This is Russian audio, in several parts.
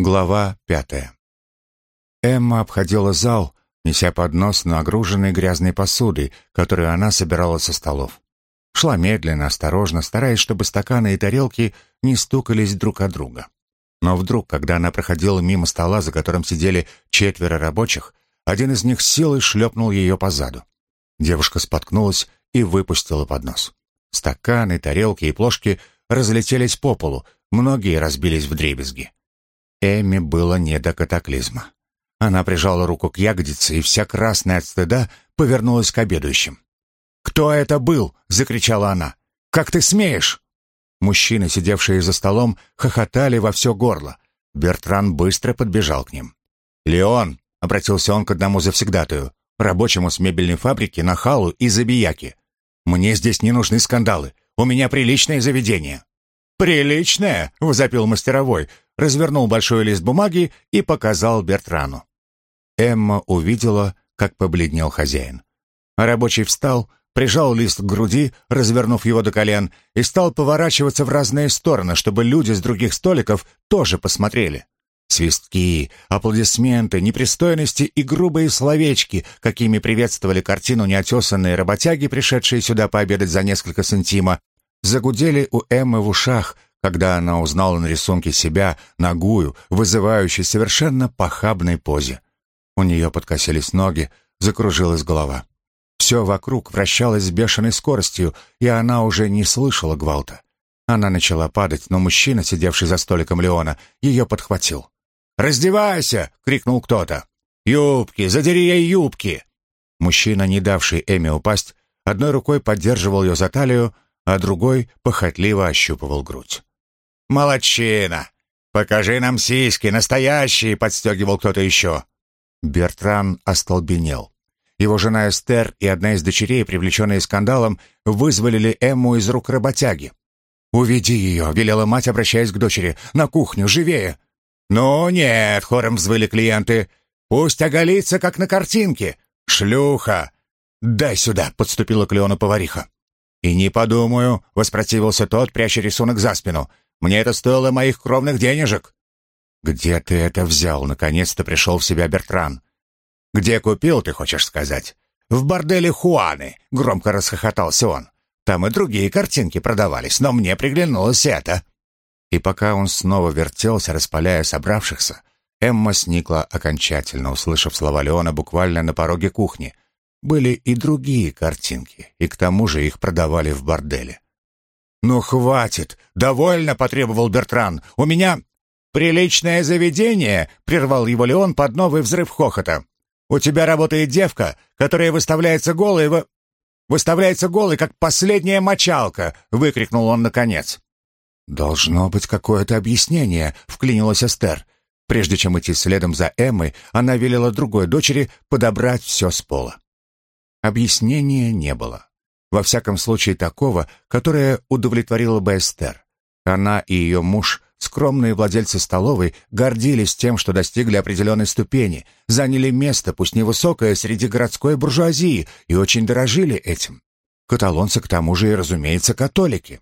Глава пятая. Эмма обходила зал, неся поднос, нагруженный грязной посудой, которую она собирала со столов. Шла медленно, осторожно, стараясь, чтобы стаканы и тарелки не стукались друг от друга. Но вдруг, когда она проходила мимо стола, за которым сидели четверо рабочих, один из них силой шлепнул ее по заду. Девушка споткнулась и выпустила поднос. Стаканы, тарелки и плошки разлетелись по полу, многие разбились в дребезги. Эмми было не до катаклизма. Она прижала руку к ягодице и вся красная от стыда повернулась к обедающим. «Кто это был?» — закричала она. «Как ты смеешь?» Мужчины, сидевшие за столом, хохотали во все горло. Бертран быстро подбежал к ним. «Леон!» — обратился он к одному завсегдатаю, рабочему с мебельной фабрики, нахалу и забияки. «Мне здесь не нужны скандалы. У меня приличное заведение». «Приличное?» — возопил мастеровой, развернул большой лист бумаги и показал Бертрану. Эмма увидела, как побледнел хозяин. Рабочий встал, прижал лист к груди, развернув его до колен, и стал поворачиваться в разные стороны, чтобы люди с других столиков тоже посмотрели. Свистки, аплодисменты, непристойности и грубые словечки, какими приветствовали картину неотесанные работяги, пришедшие сюда пообедать за несколько сантима, загудели у Эммы в ушах, когда она узнала на рисунке себя, нагую, вызывающей совершенно похабной позе. У нее подкосились ноги, закружилась голова. Все вокруг вращалось с бешеной скоростью, и она уже не слышала гвалта. Она начала падать, но мужчина, сидевший за столиком Леона, ее подхватил. «Раздевайся!» — крикнул кто-то. «Юбки! Задери ей юбки!» Мужчина, не давший Эми упасть, одной рукой поддерживал ее за талию, а другой похотливо ощупывал грудь. «Молодчина! Покажи нам сиськи, настоящие!» — подстегивал кто-то еще. Бертран остолбенел. Его жена Эстер и одна из дочерей, привлеченные скандалом, вызволили Эмму из рук работяги. «Уведи ее», — велела мать, обращаясь к дочери. «На кухню, живее!» «Ну нет», — хором взвыли клиенты. «Пусть оголится, как на картинке. Шлюха!» «Дай сюда», — подступила к Леону повариха. «И не подумаю», — воспротивился тот, пряча рисунок за спину. «Мне это стоило моих кровных денежек». «Где ты это взял?» — наконец-то пришел в себя Бертран. «Где купил, ты хочешь сказать?» «В борделе Хуаны», — громко расхохотался он. «Там и другие картинки продавались, но мне приглянулось это». И пока он снова вертелся, распаляя собравшихся, Эмма сникла окончательно, услышав слова Леона буквально на пороге кухни. Были и другие картинки, и к тому же их продавали в борделе. «Ну, хватит! Довольно!» — потребовал Бертран. «У меня «Приличное заведение!» — прервал его Леон под новый взрыв хохота. «У тебя работает девка, которая выставляется голой в... выставляется голой, как последняя мочалка!» — выкрикнул он наконец. «Должно быть какое-то объяснение», — вклинилась Эстер. Прежде чем идти следом за Эммой, она велела другой дочери подобрать все с пола. Объяснения не было. Во всяком случае такого, которое удовлетворило бы Эстер. Она и ее муж Скромные владельцы столовой гордились тем, что достигли определенной ступени, заняли место, пусть невысокое, среди городской буржуазии, и очень дорожили этим. Каталонцы, к тому же, и, разумеется, католики.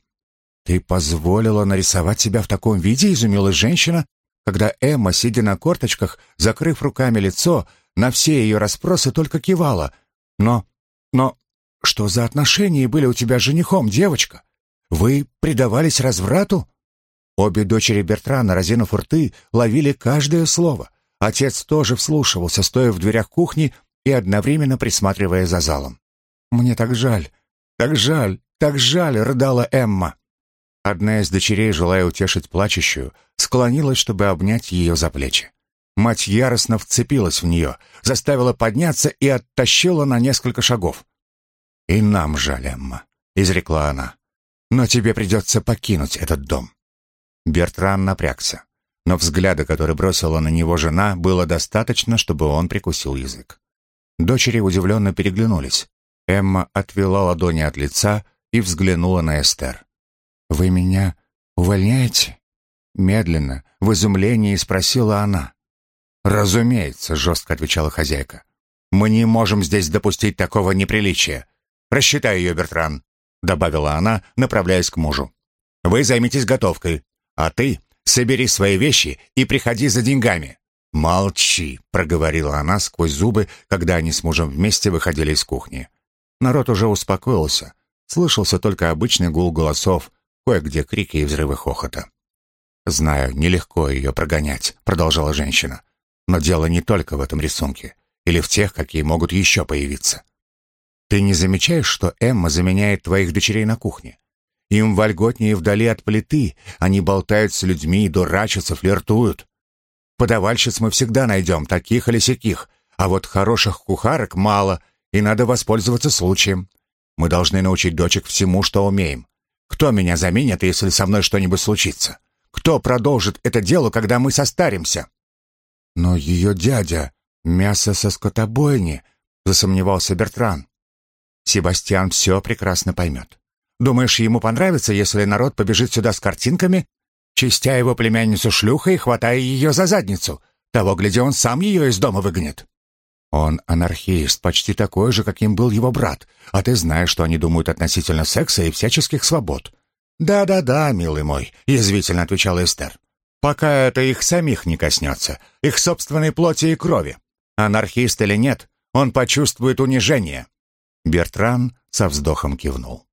«Ты позволила нарисовать себя в таком виде?» — изумилась женщина, когда Эмма, сидя на корточках, закрыв руками лицо, на все ее расспросы только кивала. «Но... но... что за отношения были у тебя с женихом, девочка? Вы предавались разврату?» Обе дочери Бертрана, разинув рты, ловили каждое слово. Отец тоже вслушивался, стоя в дверях кухни и одновременно присматривая за залом. «Мне так жаль, так жаль, так жаль!» — рыдала Эмма. Одна из дочерей, желая утешить плачущую, склонилась, чтобы обнять ее за плечи. Мать яростно вцепилась в нее, заставила подняться и оттащила на несколько шагов. «И нам жаль, Эмма», — изрекла она. «Но тебе придется покинуть этот дом». Бертран напрягся. Но взгляда, который бросила на него жена, было достаточно, чтобы он прикусил язык. Дочери удивленно переглянулись. Эмма отвела ладони от лица и взглянула на Эстер. «Вы меня увольняете?» Медленно, в изумлении спросила она. «Разумеется», — жестко отвечала хозяйка. «Мы не можем здесь допустить такого неприличия. Рассчитай ее, Бертран», — добавила она, направляясь к мужу. «Вы займитесь готовкой. А ты Собери свои вещи и приходи за деньгами». «Молчи», — проговорила она сквозь зубы, когда они с мужем вместе выходили из кухни. Народ уже успокоился. Слышался только обычный гул голосов, кое-где крики и взрывы хохота. «Знаю, нелегко ее прогонять», — продолжала женщина. «Но дело не только в этом рисунке, или в тех, какие могут еще появиться. Ты не замечаешь, что Эмма заменяет твоих дочерей на кухне? Им вольготнее вдали от плиты, они болтают с людьми, дурачатся, флиртуют. Подавальщиц мы всегда найдем, таких или сяких, а вот хороших кухарок мало, и надо воспользоваться случаем. Мы должны научить дочек всему, что умеем. Кто меня заменит, если со мной что-нибудь случится? Кто продолжит это дело, когда мы состаримся?» «Но ее дядя — мясо со скотобойни», — засомневался Бертран. «Себастьян все прекрасно поймет. Думаешь, ему понравится, если народ побежит сюда с картинками, чистя его племянницу шлюхой хватая ее за задницу? Того, гляди, он сам ее из дома выгонит». «Он анархист, почти такой же, каким был его брат, а ты знаешь, что они думают относительно секса и всяческих свобод. «Да-да-да, милый мой», — язвительно отвечала Эстер. «Пока это их самих не коснется, их собственной плоти и крови. Анархист или нет, он почувствует унижение». Бертран со вздохом кивнул.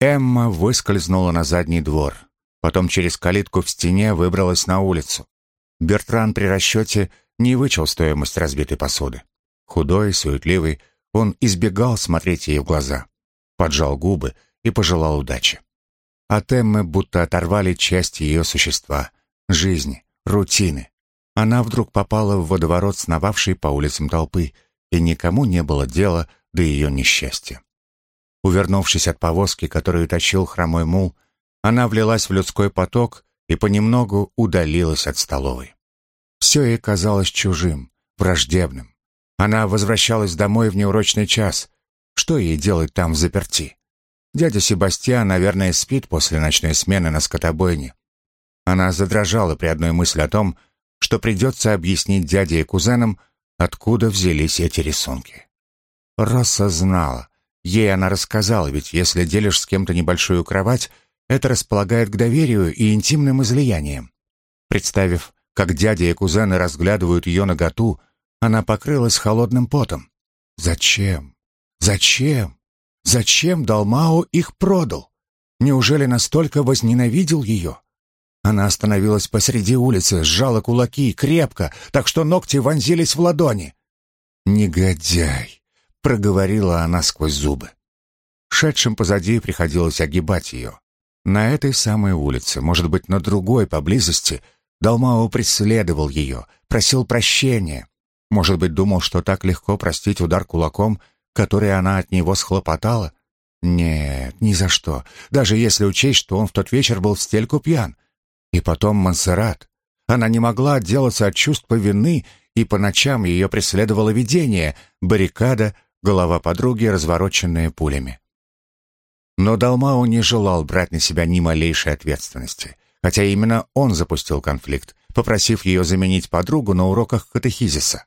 Эмма выскользнула на задний двор, потом через калитку в стене выбралась на улицу. Бертран при расчете не вычел стоимость разбитой посуды. Худой, суетливый, он избегал смотреть ей в глаза. Поджал губы и пожелал удачи. От Эммы будто оторвали часть ее существа, жизни, рутины. Она вдруг попала в водоворот сновавшей по улицам толпы, и никому не было дела до ее несчастья. Увернувшись от повозки, которую тащил хромой мул, она влилась в людской поток и понемногу удалилась от столовой. Все ей казалось чужим, враждебным. Она возвращалась домой в неурочный час. Что ей делать там в заперти? Дядя Себастьян, наверное, спит после ночной смены на скотобойне. Она задрожала при одной мысли о том, что придется объяснить дяде и кузенам, откуда взялись эти рисунки. Росса знала. Ей она рассказала, ведь если делишь с кем-то небольшую кровать, это располагает к доверию и интимным излияниям. Представив, как дядя и кузены разглядывают ее наготу, она покрылась холодным потом. Зачем? Зачем? Зачем Далмао их продал? Неужели настолько возненавидел ее? Она остановилась посреди улицы, сжала кулаки крепко, так что ногти вонзились в ладони. «Негодяй!» — проговорила она сквозь зубы. Шедшим позади приходилось огибать ее. На этой самой улице, может быть, на другой поблизости, Далмао преследовал ее, просил прощения. Может быть, думал, что так легко простить удар кулаком — которые она от него схлопотала? Нет, ни за что. Даже если учесть, что он в тот вечер был в стельку пьян. И потом Монсеррат. Она не могла отделаться от чувства вины, и по ночам ее преследовало видение, баррикада, голова подруги, развороченная пулями. Но Далмау не желал брать на себя ни малейшей ответственности, хотя именно он запустил конфликт, попросив ее заменить подругу на уроках катехизиса.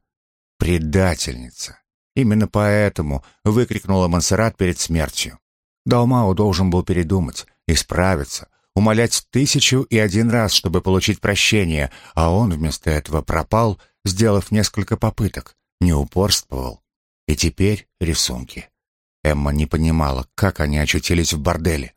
Предательница. Именно поэтому выкрикнула Монсеррат перед смертью. Далмао должен был передумать, исправиться, умолять тысячу и один раз, чтобы получить прощение, а он вместо этого пропал, сделав несколько попыток, не упорствовал. И теперь рисунки. Эмма не понимала, как они очутились в борделе.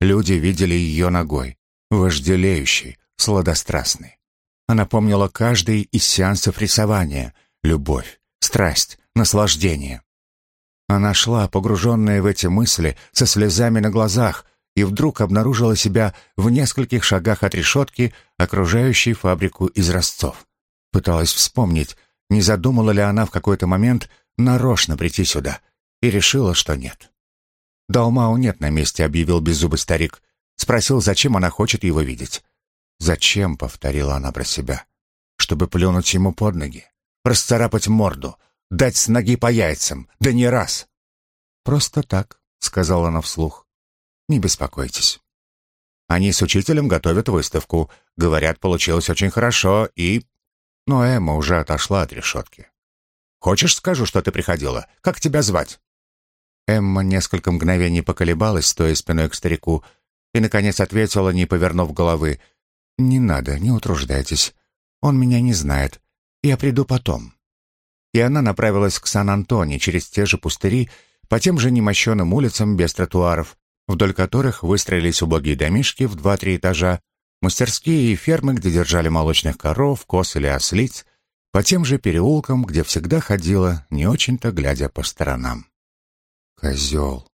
Люди видели ее ногой, вожделеющей, сладострастной. Она помнила каждый из сеансов рисования, любовь, страсть, наслаждение. Она шла, погруженная в эти мысли, со слезами на глазах, и вдруг обнаружила себя в нескольких шагах от решетки, окружающей фабрику изразцов. Пыталась вспомнить, не задумала ли она в какой-то момент нарочно прийти сюда, и решила, что нет. «Далмау нет на месте», — объявил беззубый старик. Спросил, зачем она хочет его видеть. «Зачем?» — повторила она про себя. «Чтобы плюнуть ему под ноги, расцарапать морду, дать с ноги по яйцам, да не раз. «Просто так», — сказала она вслух. «Не беспокойтесь». Они с учителем готовят выставку. Говорят, получилось очень хорошо, и... Но Эмма уже отошла от решетки. «Хочешь, скажу, что ты приходила? Как тебя звать?» Эмма несколько мгновений поколебалась, стоя спиной к старику, и, наконец, ответила, не повернув головы. «Не надо, не утруждайтесь. Он меня не знает. Я приду потом». И она направилась к Сан-Антоне через те же пустыри, по тем же немощенным улицам без тротуаров, вдоль которых выстроились убогие домишки в два-три этажа, мастерские и фермы, где держали молочных коров, коз или ослиц, по тем же переулкам, где всегда ходила, не очень-то глядя по сторонам. «Козел!»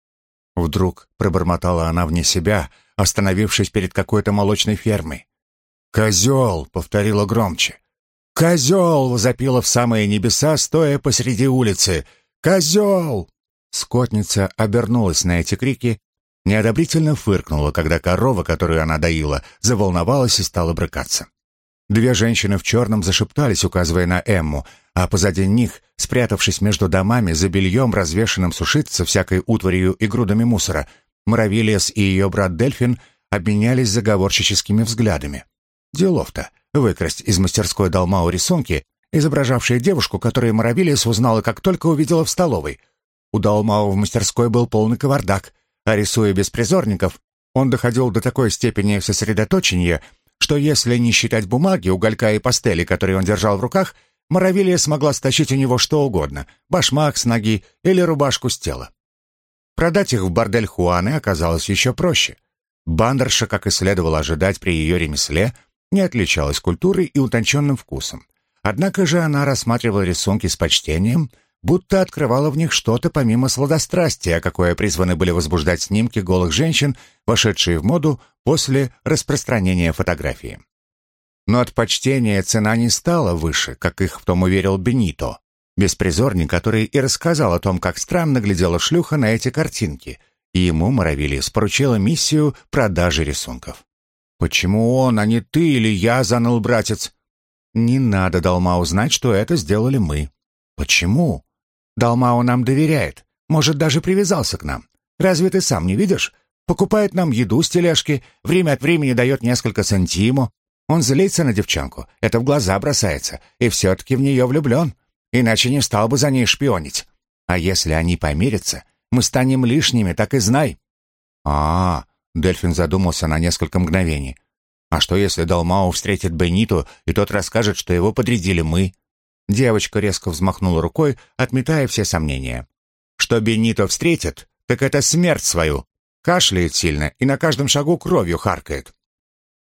Вдруг пробормотала она вне себя, остановившись перед какой-то молочной фермой. «Козел!» — повторила громче. «Козел!» — возопила в самые небеса, стоя посреди улицы. «Козел!» Скотница обернулась на эти крики, неодобрительно фыркнула, когда корова, которую она доила, заволновалась и стала брыкаться. Две женщины в черном зашептались, указывая на Эмму, а позади них, спрятавшись между домами за бельем, развешенным сушиться всякой утварью и грудами мусора, Муравилиас и ее брат Дельфин обменялись заговорщическими взглядами. Делов-то выкрасть из мастерской Далмау рисунки, изображавшие девушку, которую Муравилиас узнала, как только увидела в столовой. У Далмау в мастерской был полный кавардак, а рисуя беспризорников, он доходил до такой степени сосредоточения, что если не считать бумаги, уголька и пастели, которые он держал в руках, Моровилия смогла стащить у него что угодно — башмак с ноги или рубашку с тела. Продать их в бордель Хуаны оказалось еще проще. Бандерша, как и следовало ожидать при ее ремесле, не отличалась культурой и утонченным вкусом. Однако же она рассматривала рисунки с почтением — будто открывала в них что-то помимо сладострастия, какое призваны были возбуждать снимки голых женщин, вошедшие в моду после распространения фотографии. Но от почтения цена не стала выше, как их в том уверил Бенито, беспризорник, который и рассказал о том, как странно глядела шлюха на эти картинки, и ему Моровилис поручила миссию продажи рисунков. «Почему он, а не ты или я?» — заныл братец. «Не надо, Далма, узнать, что это сделали мы». «Почему?» Далмао нам доверяет, может, даже привязался к нам. Разве ты сам не видишь? Покупает нам еду с тележки, время от времени дает несколько сантиму. Он злится на девчонку, это в глаза бросается, и все-таки в нее влюблен. Иначе не стал бы за ней шпионить. А если они помирятся, мы станем лишними, так и знай». «А, -а Дельфин задумался на несколько мгновений. «А что, если Далмао встретит Бениту, и тот расскажет, что его подрядили мы? Девочка резко взмахнула рукой, отметая все сомнения. Что Бенито встретит, так это смерть свою. Кашляет сильно и на каждом шагу кровью харкает.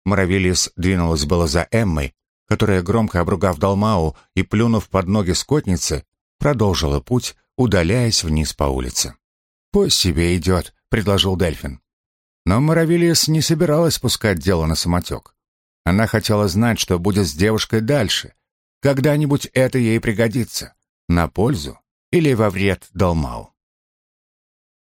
Моровилис двинулась было за Эммой, которая, громко обругав Далмау и плюнув под ноги скотницы, продолжила путь, удаляясь вниз по улице. «Пусть себе идет», — предложил Дельфин. Но Моровилис не собиралась пускать дело на самотек. Она хотела знать, что будет с девушкой дальше — когда-нибудь это ей пригодится. На пользу или во вред Далмау.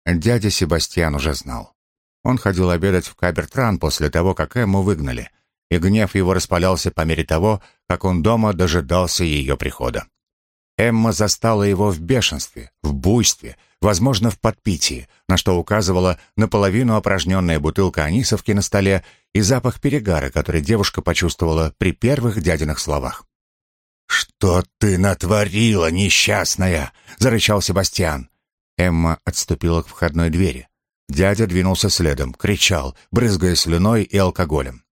Дядя Себастьян уже знал. Он ходил обедать в Кабертран после того, как Эмму выгнали, и гнев его распалялся по мере того, как он дома дожидался ее прихода. Эмма застала его в бешенстве, в буйстве, возможно, в подпитии, на что указывала наполовину опорожненная бутылка анисовки на столе и запах перегара, который девушка почувствовала при первых дядиных словах. «Что ты натворила, несчастная?» — зарычал Себастьян. Эмма отступила к входной двери. Дядя двинулся следом, кричал, брызгая слюной и алкоголем.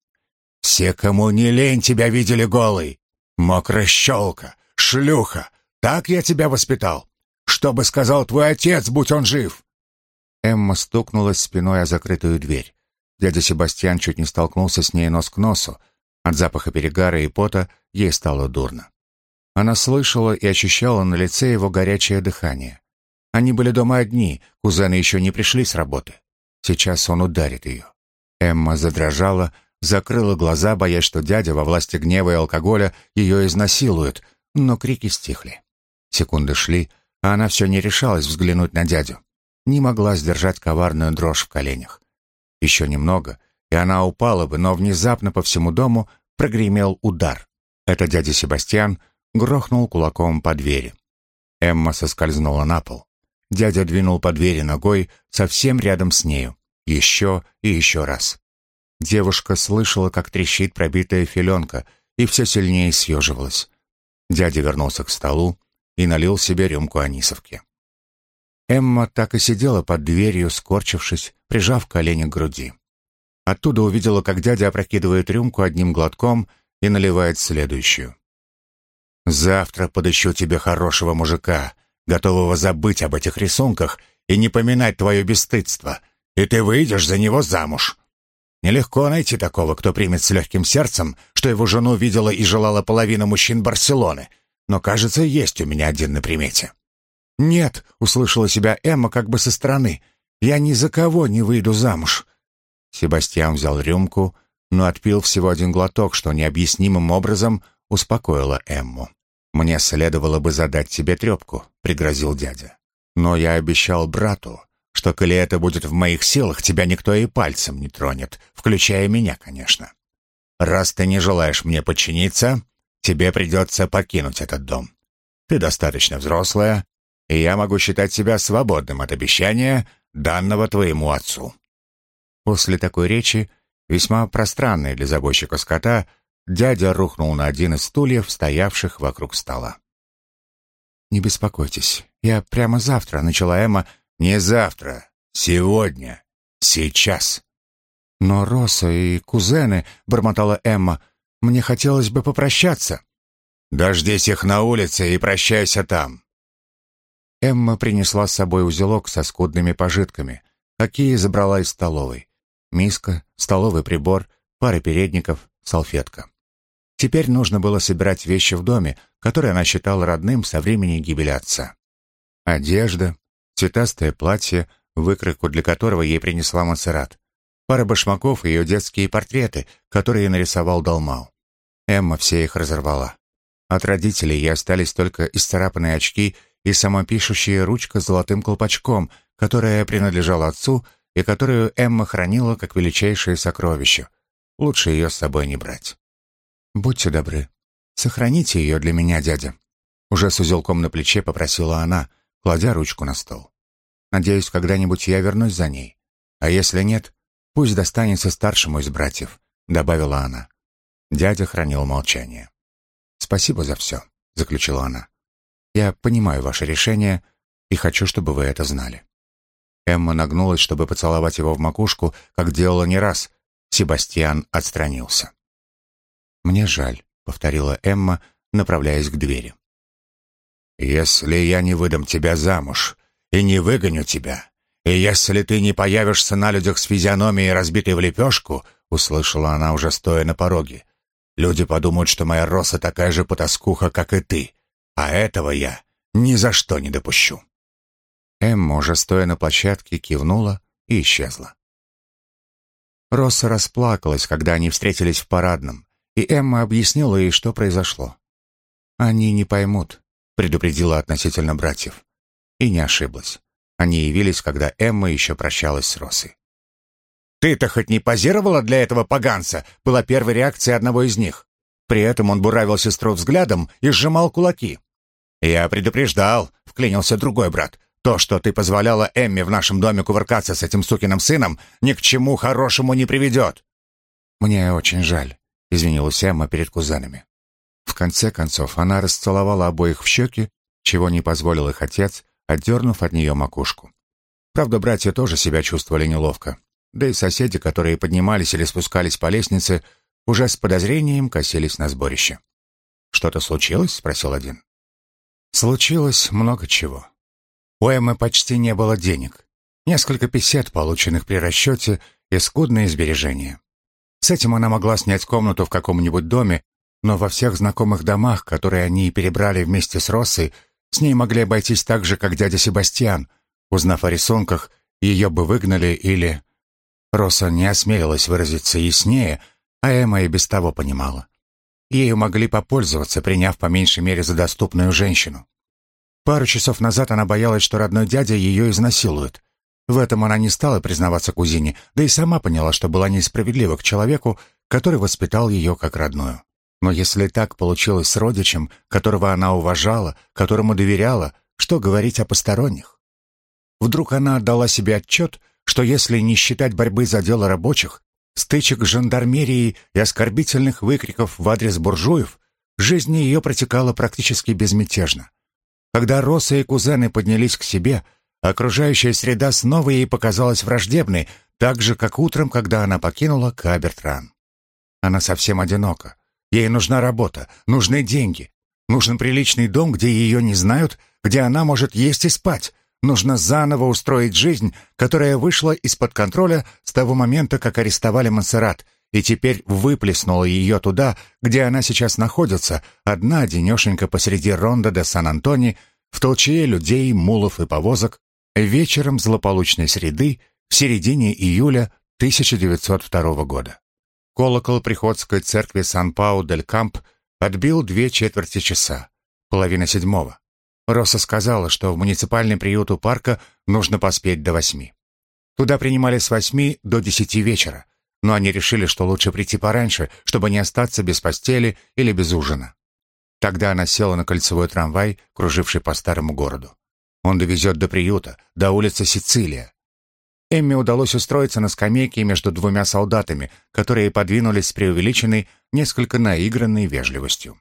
«Все, кому не лень, тебя видели голой! Мокрая щелка, шлюха! Так я тебя воспитал! Что бы сказал твой отец, будь он жив!» Эмма стукнулась спиной о закрытую дверь. Дядя Себастьян чуть не столкнулся с ней нос к носу. От запаха перегара и пота ей стало дурно. Она слышала и ощущала на лице его горячее дыхание. Они были дома одни, кузены еще не пришли с работы. Сейчас он ударит ее. Эмма задрожала, закрыла глаза, боясь, что дядя во власти гнева и алкоголя ее изнасилует, но крики стихли. Секунды шли, а она все не решалась взглянуть на дядю. Не могла сдержать коварную дрожь в коленях. Еще немного, и она упала бы, но внезапно по всему дому прогремел удар. Это дядя Себастьян грохнул кулаком по двери. Эмма соскользнула на пол. Дядя двинул по двери ногой совсем рядом с нею. Еще и еще раз. Девушка слышала, как трещит пробитая филенка, и все сильнее съеживалась. Дядя вернулся к столу и налил себе рюмку анисовки. Эмма так и сидела под дверью, скорчившись, прижав колени к груди. Оттуда увидела, как дядя опрокидывает рюмку одним глотком и наливает следующую. «Завтра подыщу тебе хорошего мужика, готового забыть об этих рисунках и не поминать твое бесстыдство, и ты выйдешь за него замуж. Нелегко найти такого, кто примет с легким сердцем, что его жену видела и желала половина мужчин Барселоны, но, кажется, есть у меня один на примете». «Нет», — услышала себя Эмма как бы со стороны, — «я ни за кого не выйду замуж». Себастьян взял рюмку, но отпил всего один глоток, что необъяснимым образом успокоило Эмму. «Мне следовало бы задать тебе трепку», — пригрозил дядя. «Но я обещал брату, что, коли это будет в моих силах, тебя никто и пальцем не тронет, включая меня, конечно. Раз ты не желаешь мне подчиниться, тебе придется покинуть этот дом. Ты достаточно взрослая, и я могу считать себя свободным от обещания, данного твоему отцу». После такой речи, весьма пространной для забойщика скота, дядя рухнул на один из стульев, стоявших вокруг стола. «Не беспокойтесь, я прямо завтра», — начала Эмма, — не завтра, сегодня, сейчас. Но Роса и кузены, бормотала Эмма, мне хотелось бы попрощаться. Дождись их на улице и прощайся там. Эмма принесла с собой узелок со скудными пожитками, какие забрала из столовой. Миска, столовый прибор, пара передников, салфетка. Теперь нужно было собирать вещи в доме, который она считала родным со времени гибели отца. Одежда, цветастое платье, выкройку для которого ей принесла Монсеррат, пара башмаков и ее детские портреты, которые нарисовал Далмау. Эмма все их разорвала. От родителей ей остались только исцарапанные очки и самопишущая ручка с золотым колпачком, которая принадлежала отцу и которую Эмма хранила как величайшее сокровище. Лучше ее с собой не брать. «Будьте добры, сохраните ее для меня, дядя». Уже с узелком на плече попросила она, кладя ручку на стол. Надеюсь, когда-нибудь я вернусь за ней. А если нет, пусть достанется старшему из братьев», — добавила она. Дядя хранил молчание. «Спасибо за все», — заключила она. «Я понимаю ваше решение и хочу, чтобы вы это знали». Эмма нагнулась, чтобы поцеловать его в макушку, как делала не раз. Себастьян отстранился. «Мне жаль», — повторила Эмма, направляясь к двери. «Если я не выдам тебя замуж, и не выгоню тебя. И если ты не появишься на людях с физиономией, разбитой в лепешку, услышала она уже стоя на пороге, люди подумают, что моя роса такая же потаскуха, как и ты, а этого я ни за что не допущу. Эмма, уже стоя на площадке, кивнула и исчезла. Росса расплакалась, когда они встретились в парадном, и Эмма объяснила ей, что произошло. «Они не поймут», — предупредила относительно братьев. И не ошиблась. Они явились, когда Эмма еще прощалась с Росой. «Ты-то хоть не позировала для этого поганца?» была первой реакцией одного из них. При этом он буравил сестру взглядом и сжимал кулаки. «Я предупреждал», — вклинился другой брат. «То, что ты позволяла Эмме в нашем доме кувыркаться с этим сукиным сыном, ни к чему хорошему не приведет». «Мне очень жаль», — извинилась Эмма перед кузенами. В конце концов, она расцеловала обоих в щеки, чего не позволил их отец, отдернув от нее макушку. Правда, братья тоже себя чувствовали неловко. Да и соседи, которые поднимались или спускались по лестнице, уже с подозрением косились на сборище. «Что-то случилось?» — спросил один. «Случилось много чего. У Эммы почти не было денег. Несколько песет, полученных при расчете, и скудные сбережения. С этим она могла снять комнату в каком-нибудь доме, но во всех знакомых домах, которые они перебрали вместе с Россой, с ней могли обойтись так же, как дядя Себастьян. Узнав о рисунках, ее бы выгнали или... Роса не осмелилась выразиться яснее, а Эмма и без того понимала. Ею могли попользоваться, приняв по меньшей мере за доступную женщину. Пару часов назад она боялась, что родной дядя ее изнасилует. В этом она не стала признаваться кузине, да и сама поняла, что была несправедлива к человеку, который воспитал ее как родную. Но если так получилось с родичем, которого она уважала, которому доверяла, что говорить о посторонних? Вдруг она отдала себе отчет, что если не считать борьбы за дело рабочих, стычек с жандармерией и оскорбительных выкриков в адрес буржуев, жизнь ее протекала практически безмятежно. Когда Роса и кузены поднялись к себе, окружающая среда снова ей показалась враждебной, так же, как утром, когда она покинула Кабертран. Она совсем одинока. Ей нужна работа, нужны деньги, нужен приличный дом, где ее не знают, где она может есть и спать. Нужно заново устроить жизнь, которая вышла из-под контроля с того момента, как арестовали Монсеррат, и теперь выплеснула ее туда, где она сейчас находится, одна денешенька посреди ронда де Сан-Антони, в толчее людей, мулов и повозок, вечером злополучной среды в середине июля 1902 года. Колокол приходской церкви Сан-Пау-дель-Камп отбил две четверти часа, половина седьмого. Росса сказала, что в муниципальный приют у парка нужно поспеть до восьми. Туда принимали с восьми до десяти вечера, но они решили, что лучше прийти пораньше, чтобы не остаться без постели или без ужина. Тогда она села на кольцевой трамвай, круживший по старому городу. Он довезет до приюта, до улицы Сицилия. Эмме удалось устроиться на скамейке между двумя солдатами, которые подвинулись с преувеличенной, несколько наигранной вежливостью.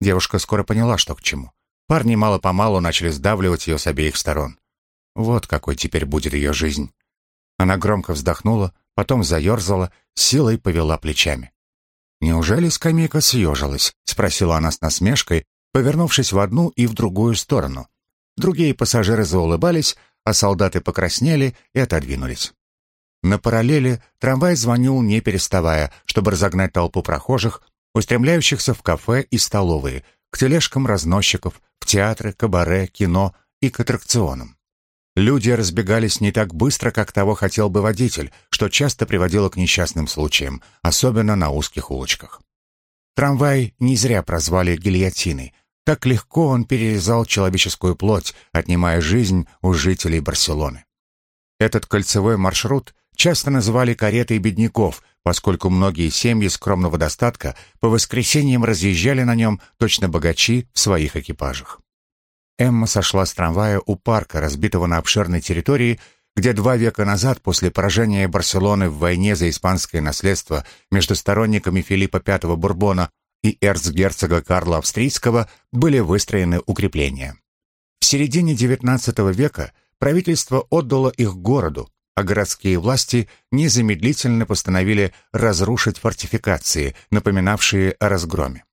Девушка скоро поняла, что к чему. Парни мало-помалу начали сдавливать ее с обеих сторон. Вот какой теперь будет ее жизнь. Она громко вздохнула, потом заерзала, силой повела плечами. «Неужели скамейка съежилась?» — спросила она с насмешкой, повернувшись в одну и в другую сторону. Другие пассажиры заулыбались, а солдаты покраснели и отодвинулись. На параллели трамвай звонил не переставая, чтобы разогнать толпу прохожих, устремляющихся в кафе и столовые, к тележкам разносчиков, в театры, кабаре, кино и к аттракционам. Люди разбегались не так быстро, как того хотел бы водитель, что часто приводило к несчастным случаям, особенно на узких улочках. Трамвай не зря прозвали гильотиной. Так легко он перерезал человеческую плоть, отнимая жизнь у жителей Барселоны. Этот кольцевой маршрут часто называли каретой бедняков, поскольку многие семьи скромного достатка по воскресеньям разъезжали на нем точно богачи в своих экипажах. Эмма сошла с трамвая у парка, разбитого на обширной территории, где два века назад, после поражения Барселоны в войне за испанское наследство между сторонниками Филиппа V Бурбона и эрцгерцога Карла Австрийского, были выстроены укрепления. В середине XIX века правительство отдало их городу, а городские власти незамедлительно постановили разрушить фортификации, напоминавшие о разгроме.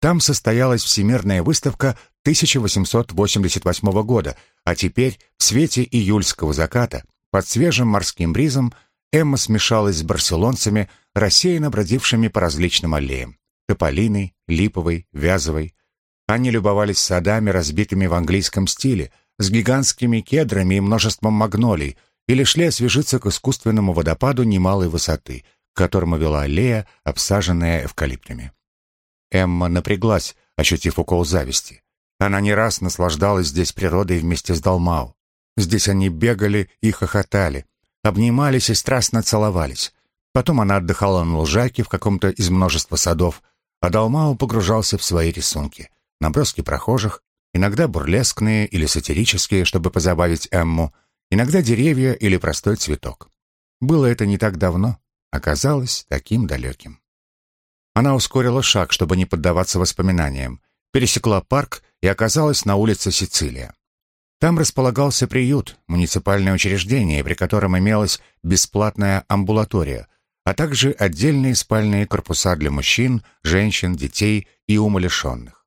Там состоялась Всемирная выставка 1888 года, а теперь, в свете июльского заката, под свежим морским бризом, Эмма смешалась с барселонцами, рассеянно бродившими по различным аллеям. Тополиной, липовой, вязовой. Они любовались садами, разбитыми в английском стиле, с гигантскими кедрами и множеством магнолий, или шли освежиться к искусственному водопаду немалой высоты, к которому вела аллея, обсаженная эвкалиптами. Эмма напряглась, ощутив укол зависти. Она не раз наслаждалась здесь природой вместе с Далмау. Здесь они бегали и хохотали, обнимались и страстно целовались. Потом она отдыхала на лужайке в каком-то из множества садов, а Далмау погружался в свои рисунки, наброски прохожих, иногда бурлескные или сатирические, чтобы позабавить Эмму, иногда деревья или простой цветок. Было это не так давно, оказалось таким далеким. Она ускорила шаг, чтобы не поддаваться воспоминаниям, пересекла парк и оказалась на улице Сицилия. Там располагался приют, муниципальное учреждение, при котором имелась бесплатная амбулатория, а также отдельные спальные корпуса для мужчин, женщин, детей и умалишенных.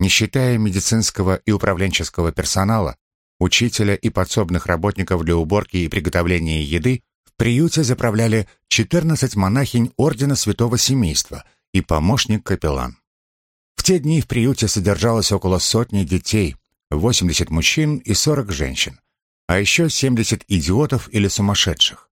Не считая медицинского и управленческого персонала, учителя и подсобных работников для уборки и приготовления еды, в приюте заправляли 14 монахинь Ордена Святого Семейства и помощник-капеллан. В те дни в приюте содержалось около сотни детей, 80 мужчин и 40 женщин, а еще 70 идиотов или сумасшедших.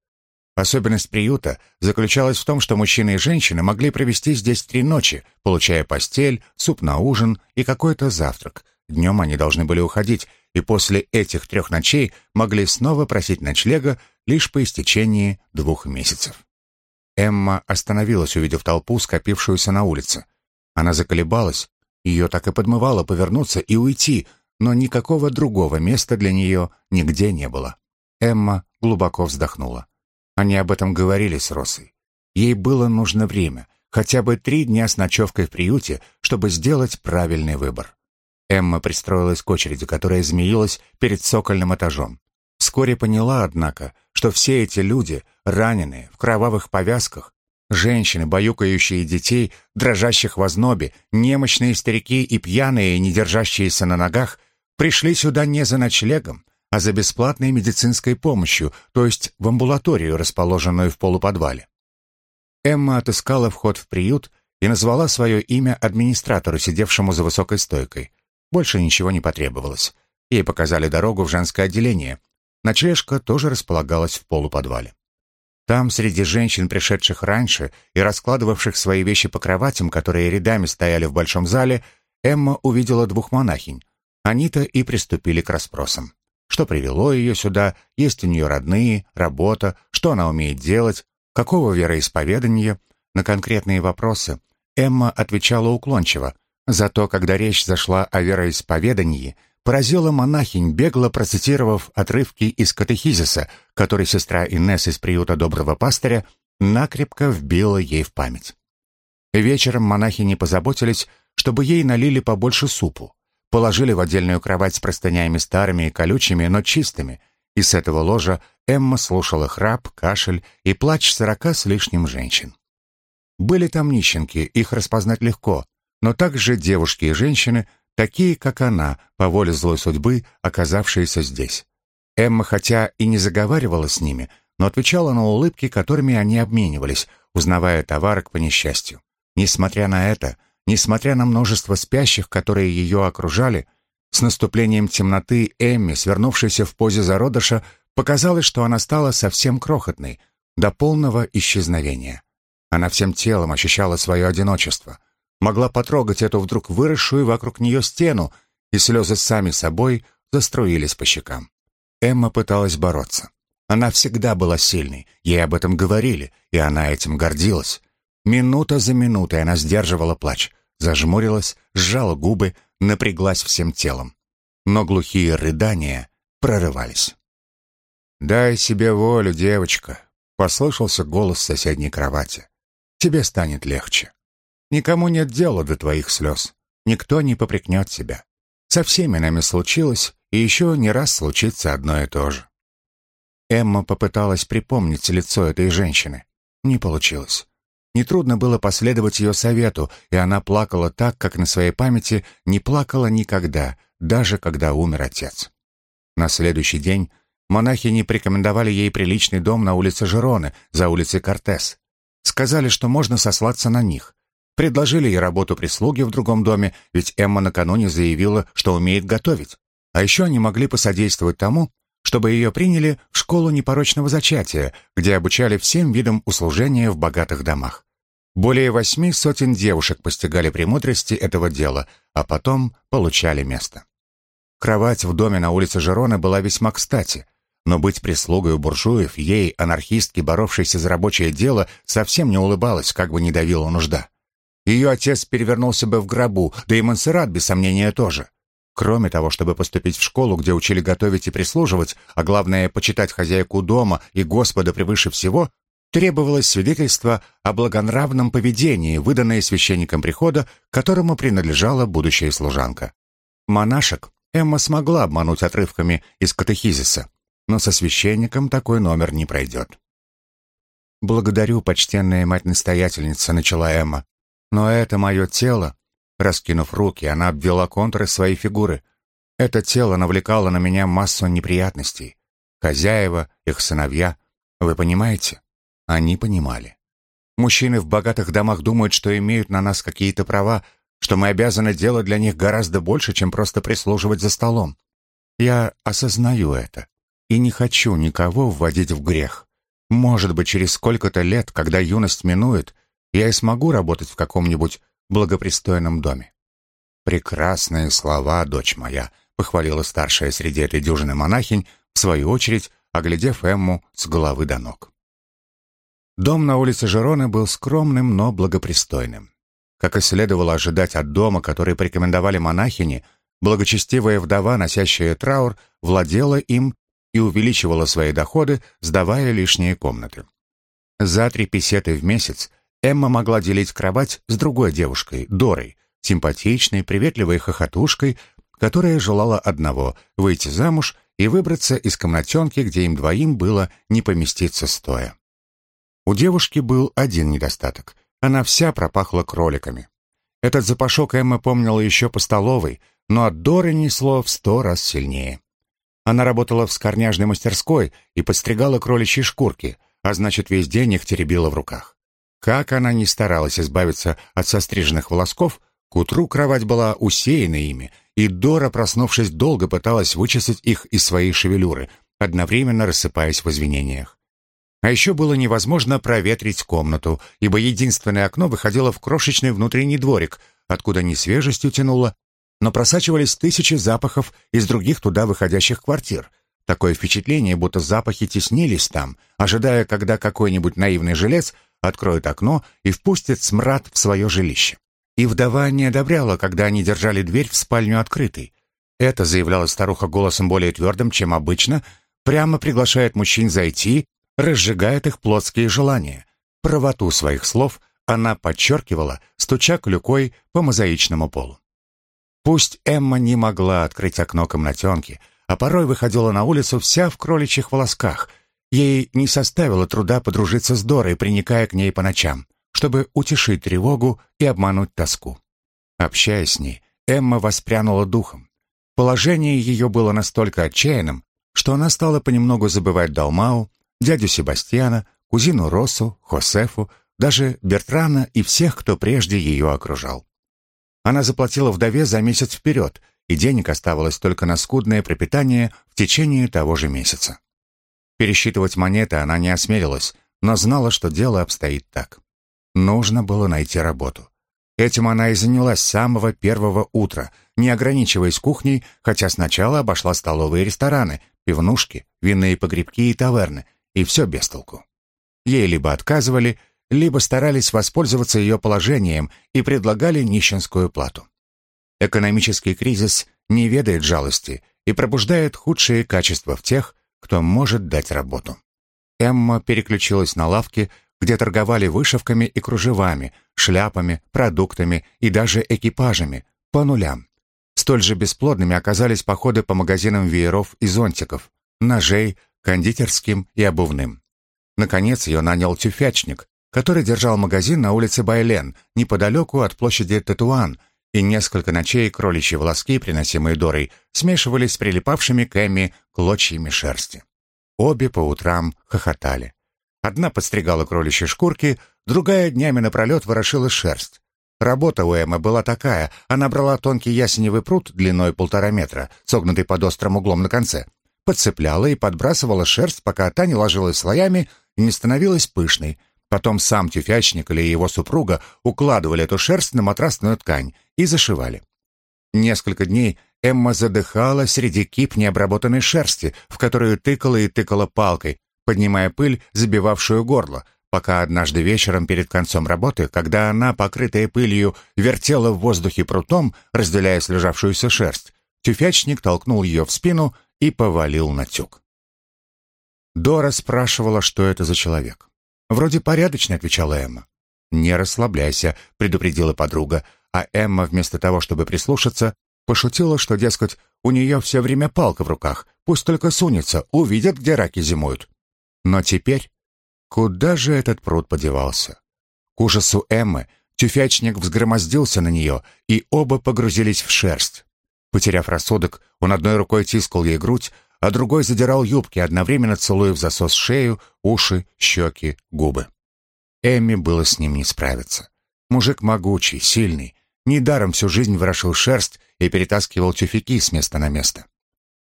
Особенность приюта заключалась в том, что мужчины и женщины могли провести здесь три ночи, получая постель, суп на ужин и какой-то завтрак. Днем они должны были уходить, и после этих трех ночей могли снова просить ночлега лишь по истечении двух месяцев. Эмма остановилась, увидев толпу, скопившуюся на улице. Она заколебалась, ее так и подмывало повернуться и уйти, но никакого другого места для нее нигде не было. Эмма глубоко вздохнула. Они об этом говорили с Росой. Ей было нужно время, хотя бы три дня с ночевкой в приюте, чтобы сделать правильный выбор. Эмма пристроилась к очереди, которая змеилась перед цокольным этажом. Вскоре поняла, однако, что все эти люди раненые, в кровавых повязках, женщины, баюкающие детей, дрожащих в ознобе, немощные старики и пьяные, не держащиеся на ногах, пришли сюда не за ночлегом, а за бесплатной медицинской помощью, то есть в амбулаторию, расположенную в полуподвале. Эмма отыскала вход в приют и назвала свое имя администратору, сидевшему за высокой стойкой. Больше ничего не потребовалось. Ей показали дорогу в женское отделение. Ночлежка тоже располагалась в полуподвале. Там, среди женщин, пришедших раньше и раскладывавших свои вещи по кроватям, которые рядами стояли в большом зале, Эмма увидела двух монахинь. Они-то и приступили к расспросам. Что привело ее сюда, есть у нее родные, работа, что она умеет делать, какого вероисповедания. На конкретные вопросы Эмма отвечала уклончиво, зато когда речь зашла о вероисповедании, поразила монахинь, бегло процитировав отрывки из катехизиса, который сестра Инесс из приюта Доброго Пастыря накрепко вбила ей в память. Вечером монахини позаботились, чтобы ей налили побольше супу, положили в отдельную кровать с простынями старыми и колючими, но чистыми, и с этого ложа Эмма слушала храп, кашель и плач сорока с лишним женщин. Были там нищенки, их распознать легко, но также девушки и женщины, такие, как она, по воле злой судьбы, оказавшиеся здесь. Эмма, хотя и не заговаривала с ними, но отвечала на улыбки, которыми они обменивались, узнавая товарок по несчастью. Несмотря на это, несмотря на множество спящих, которые ее окружали, с наступлением темноты Эмми, свернувшейся в позе зародыша, показалось, что она стала совсем крохотной, до полного исчезновения. Она всем телом ощущала свое одиночество могла потрогать эту вдруг выросшую вокруг нее стену, и слезы сами собой заструились по щекам. Эмма пыталась бороться. Она всегда была сильной, ей об этом говорили, и она этим гордилась. Минута за минутой она сдерживала плач, зажмурилась, сжала губы, напряглась всем телом. Но глухие рыдания прорывались. «Дай себе волю, девочка», — послышался голос соседней кровати. «Тебе станет легче». Никому нет дела до твоих слез. Никто не попрекнет тебя. Со всеми нами случилось, и еще не раз случится одно и то же. Эмма попыталась припомнить лицо этой женщины. Не получилось. Нетрудно было последовать ее совету, и она плакала так, как на своей памяти не плакала никогда, даже когда умер отец. На следующий день монахи не порекомендовали ей приличный дом на улице Жероны, за улицей Кортес. Сказали, что можно сослаться на них. Предложили ей работу прислуги в другом доме, ведь Эмма накануне заявила, что умеет готовить. А еще они могли посодействовать тому, чтобы ее приняли в школу непорочного зачатия, где обучали всем видам услужения в богатых домах. Более восьми сотен девушек постигали премудрости этого дела, а потом получали место. Кровать в доме на улице Жерона была весьма кстати, но быть прислугой у буржуев ей, анархистки, боровшейся за рабочее дело, совсем не улыбалась, как бы не давила нужда. Ее отец перевернулся бы в гробу, да и Монсеррат, без сомнения, тоже. Кроме того, чтобы поступить в школу, где учили готовить и прислуживать, а главное, почитать хозяйку дома и Господа превыше всего, требовалось свидетельство о благонравном поведении, выданное священником прихода, которому принадлежала будущая служанка. Монашек Эмма смогла обмануть отрывками из катехизиса, но со священником такой номер не пройдет. «Благодарю, почтенная мать-настоятельница», — начала Эмма. Но это мое тело. Раскинув руки, она обвела контуры своей фигуры. Это тело навлекало на меня массу неприятностей. Хозяева, их сыновья. Вы понимаете? Они понимали. Мужчины в богатых домах думают, что имеют на нас какие-то права, что мы обязаны делать для них гораздо больше, чем просто прислуживать за столом. Я осознаю это и не хочу никого вводить в грех. Может быть, через сколько-то лет, когда юность минует, я и смогу работать в каком-нибудь благопристойном доме. Прекрасные слова, дочь моя, похвалила старшая среди этой дюжины монахинь, в свою очередь, оглядев Эмму с головы до ног. Дом на улице Жероны был скромным, но благопристойным. Как и следовало ожидать от дома, который порекомендовали монахини, благочестивая вдова, носящая траур, владела им и увеличивала свои доходы, сдавая лишние комнаты. За три песеты в месяц Эмма могла делить кровать с другой девушкой, Дорой, симпатичной, приветливой хохотушкой, которая желала одного — выйти замуж и выбраться из комнатенки, где им двоим было не поместиться стоя. У девушки был один недостаток. Она вся пропахла кроликами. Этот запашок Эмма помнила еще по столовой, но от Доры несло в сто раз сильнее. Она работала в скорняжной мастерской и подстригала кроличьи шкурки, а значит, весь день их теребила в руках. Как она ни старалась избавиться от состриженных волосков, к утру кровать была усеяна ими, и Дора, проснувшись, долго пыталась вычесать их из своей шевелюры, одновременно рассыпаясь в извинениях. А еще было невозможно проветрить комнату, ибо единственное окно выходило в крошечный внутренний дворик, откуда не свежестью тянуло, но просачивались тысячи запахов из других туда выходящих квартир. Такое впечатление, будто запахи теснились там, ожидая, когда какой-нибудь наивный жилец откроет окно и впустит смрад в свое жилище. И вдова не одобряла, когда они держали дверь в спальню открытой. Это, заявляла старуха голосом более твердым, чем обычно, прямо приглашает мужчин зайти, разжигает их плотские желания. Правоту своих слов она подчеркивала, стуча клюкой по мозаичному полу. Пусть Эмма не могла открыть окно комнатенки, а порой выходила на улицу вся в кроличьих волосках. Ей не составило труда подружиться с Дорой, приникая к ней по ночам, чтобы утешить тревогу и обмануть тоску. Общаясь с ней, Эмма воспрянула духом. Положение ее было настолько отчаянным, что она стала понемногу забывать Далмау, дядю Себастьяна, кузину Росу, Хосефу, даже Бертрана и всех, кто прежде ее окружал. Она заплатила вдове за месяц вперед, и денег оставалось только на скудное пропитание в течение того же месяца. Пересчитывать монеты она не осмелилась, но знала, что дело обстоит так. Нужно было найти работу. Этим она и занялась с самого первого утра, не ограничиваясь кухней, хотя сначала обошла столовые рестораны, пивнушки, винные погребки и таверны, и все без толку. Ей либо отказывали, либо старались воспользоваться ее положением и предлагали нищенскую плату. Экономический кризис не ведает жалости и пробуждает худшие качества в тех, кто может дать работу. Эмма переключилась на лавки, где торговали вышивками и кружевами, шляпами, продуктами и даже экипажами, по нулям. Столь же бесплодными оказались походы по магазинам вееров и зонтиков, ножей, кондитерским и обувным. Наконец ее нанял тюфячник, который держал магазин на улице Байлен, неподалеку от площади Татуан, и несколько ночей кроличьи волоски, приносимые Дорой, смешивались с прилипавшими к Эмми клочьями шерсти. Обе по утрам хохотали. Одна подстригала кроличьи шкурки, другая днями напролет ворошила шерсть. Работа у Эммы была такая, она брала тонкий ясеневый пруд длиной полтора метра, согнутый под острым углом на конце, подцепляла и подбрасывала шерсть, пока та не ложилась слоями и не становилась пышной, Потом сам тюфячник или его супруга укладывали эту шерсть на матрасную ткань и зашивали. Несколько дней Эмма задыхала среди кип необработанной шерсти, в которую тыкала и тыкала палкой, поднимая пыль, забивавшую горло, пока однажды вечером перед концом работы, когда она, покрытая пылью, вертела в воздухе прутом, разделяя слежавшуюся шерсть, тюфячник толкнул ее в спину и повалил на тюк. Дора спрашивала, что это за человек. «Вроде порядочно», — отвечала Эмма. «Не расслабляйся», — предупредила подруга, а Эмма, вместо того, чтобы прислушаться, пошутила, что, дескать, у нее все время палка в руках, пусть только сунется, увидят, где раки зимуют. Но теперь куда же этот пруд подевался? К ужасу Эммы тюфячник взгромоздился на нее, и оба погрузились в шерсть. Потеряв рассудок, он одной рукой тискал ей грудь, а другой задирал юбки, одновременно целуя в засос шею, уши, щеки, губы. Эмми было с ним не справиться. Мужик могучий, сильный, недаром всю жизнь ворошил шерсть и перетаскивал тюфяки с места на место.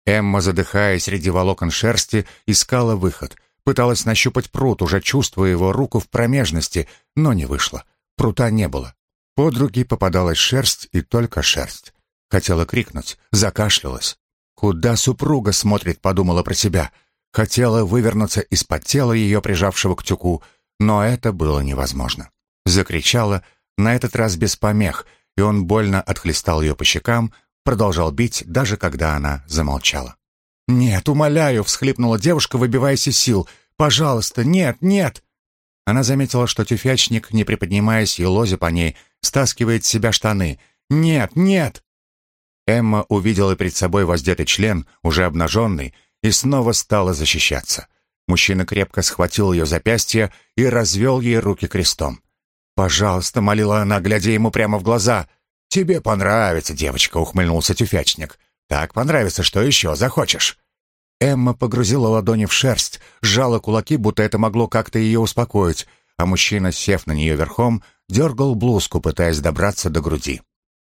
Эмма, задыхаясь среди волокон шерсти, искала выход, пыталась нащупать прут, уже чувствуя его руку в промежности, но не вышло. Прута не было. Под руки попадалась шерсть и только шерсть. Хотела крикнуть, закашлялась. Куда супруга смотрит, подумала про себя. Хотела вывернуться из-под тела ее, прижавшего к тюку, но это было невозможно. Закричала, на этот раз без помех, и он больно отхлестал ее по щекам, продолжал бить, даже когда она замолчала. «Нет, умоляю!» — всхлипнула девушка, выбиваясь из сил. «Пожалуйста, нет, нет!» Она заметила, что тюфячник, не приподнимаясь и лозя по ней, стаскивает с себя штаны. «Нет, нет!» Эмма увидела перед собой воздетый член, уже обнаженный, и снова стала защищаться. Мужчина крепко схватил ее запястье и развел ей руки крестом. «Пожалуйста», — молила она, глядя ему прямо в глаза. «Тебе понравится, девочка», — ухмыльнулся тюфячник. «Так понравится, что еще захочешь». Эмма погрузила ладони в шерсть, сжала кулаки, будто это могло как-то ее успокоить, а мужчина, сев на нее верхом, дергал блузку, пытаясь добраться до груди.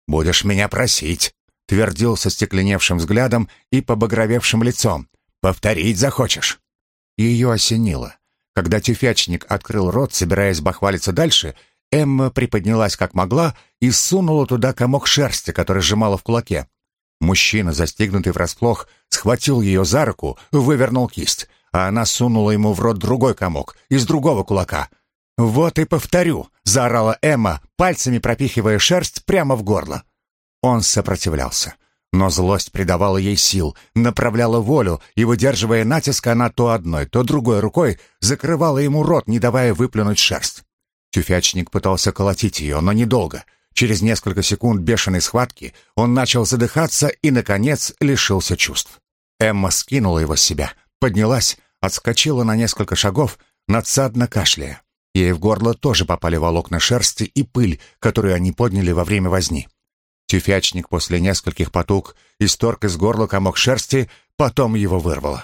«Будешь меня просить», — твердил со стекленевшим взглядом и побагровевшим лицом. «Повторить захочешь». Ее осенило. Когда тюфячник открыл рот, собираясь бахвалиться дальше, Эмма приподнялась как могла и сунула туда комок шерсти, который сжимала в кулаке. Мужчина, застигнутый врасплох, схватил ее за руку, вывернул кисть, а она сунула ему в рот другой комок из другого кулака. «Вот и повторю!» — заорала Эмма, пальцами пропихивая шерсть прямо в горло. Он сопротивлялся. Но злость придавала ей сил, направляла волю, и, выдерживая натиск, она то одной, то другой рукой закрывала ему рот, не давая выплюнуть шерсть. Тюфячник пытался колотить ее, но недолго. Через несколько секунд бешеной схватки он начал задыхаться и, наконец, лишился чувств. Эмма скинула его с себя, поднялась, отскочила на несколько шагов, надсадно кашляя. Ей в горло тоже попали волокна шерсти и пыль, которую они подняли во время возни. Тюфячник после нескольких потуг исторг из горла комок шерсти, потом его вырвало.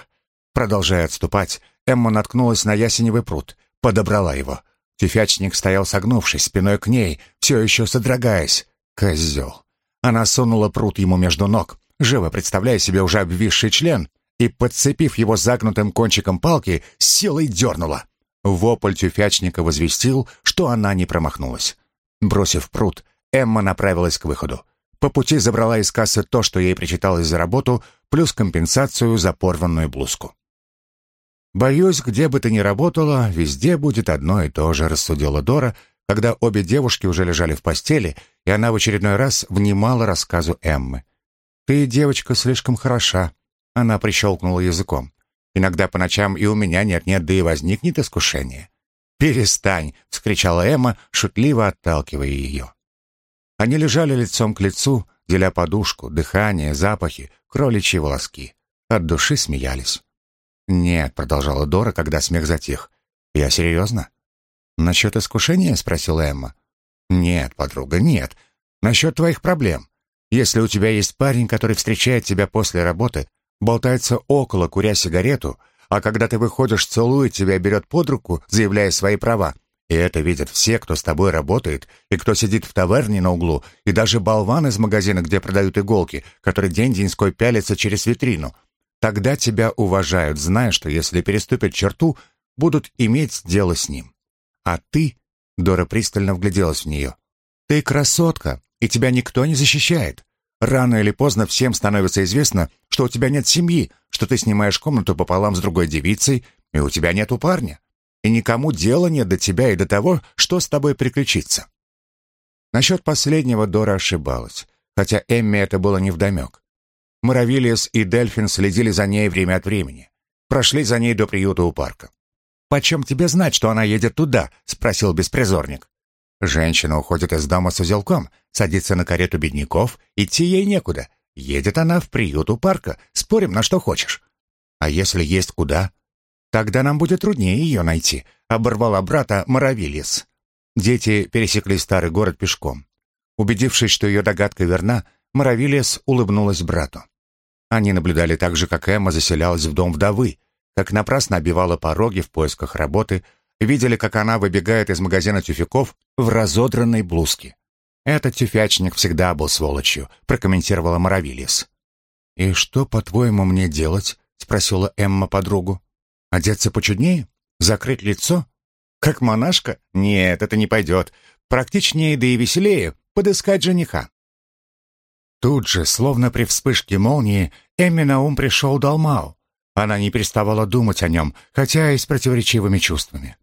Продолжая отступать, Эмма наткнулась на ясеневый пруд, подобрала его. Тюфячник стоял согнувшись, спиной к ней, все еще содрогаясь. Козел. Она сунула пруд ему между ног, живо представляя себе уже обвисший член, и, подцепив его загнутым кончиком палки, силой дернула. Вопль тюфячника возвестил, что она не промахнулась. Бросив пруд, Эмма направилась к выходу. По пути забрала из кассы то, что ей причиталось за работу, плюс компенсацию за порванную блузку. «Боюсь, где бы ты ни работала, везде будет одно и то же», — рассудила Дора, когда обе девушки уже лежали в постели, и она в очередной раз внимала рассказу Эммы. «Ты, девочка, слишком хороша», — она прищелкнула языком. «Иногда по ночам и у меня нет-нет, да и возникнет искушение». «Перестань!» — вскричала Эмма, шутливо отталкивая ее. Они лежали лицом к лицу, деля подушку, дыхание, запахи, кроличьи волоски. От души смеялись. «Нет», — продолжала Дора, когда смех затих. «Я серьезно?» «Насчет искушения?» — спросила Эмма. «Нет, подруга, нет. Насчет твоих проблем. Если у тебя есть парень, который встречает тебя после работы, болтается около, куря сигарету, а когда ты выходишь, целует тебя берет под руку, заявляя свои права, и это видят все, кто с тобой работает, и кто сидит в таверне на углу, и даже болван из магазина, где продают иголки, который день-деньской пялится через витрину. Тогда тебя уважают, зная, что если переступят черту, будут иметь дело с ним. А ты, Дора пристально вгляделась в нее, ты красотка, и тебя никто не защищает. Рано или поздно всем становится известно, что у тебя нет семьи, что ты снимаешь комнату пополам с другой девицей, и у тебя нету парня и никому дела нет до тебя и до того, что с тобой приключится». Насчет последнего Дора ошибалась, хотя Эмме это было невдомек. Муравилиес и Дельфин следили за ней время от времени. Прошли за ней до приюта у парка. «Почем тебе знать, что она едет туда?» — спросил беспризорник. Женщина уходит из дома с узелком, садится на карету бедняков, идти ей некуда. Едет она в приют у парка, спорим на что хочешь. А если есть куда, Тогда нам будет труднее ее найти», — оборвала брата Моровилис. Дети пересекли старый город пешком. Убедившись, что ее догадка верна, Моровилис улыбнулась брату. Они наблюдали так же, как Эмма заселялась в дом вдовы, как напрасно обивала пороги в поисках работы, видели, как она выбегает из магазина тюфяков в разодранной блузке. «Этот тюфячник всегда был сволочью», — прокомментировала Моровилис. «И что, по-твоему, мне делать?» — спросила Эмма подругу. Одеться почуднее? Закрыть лицо? Как монашка? Нет, это не пойдет. Практичнее, да и веселее подыскать жениха. Тут же, словно при вспышке молнии, Эмми на ум пришел Далмау. Она не переставала думать о нем, хотя и с противоречивыми чувствами.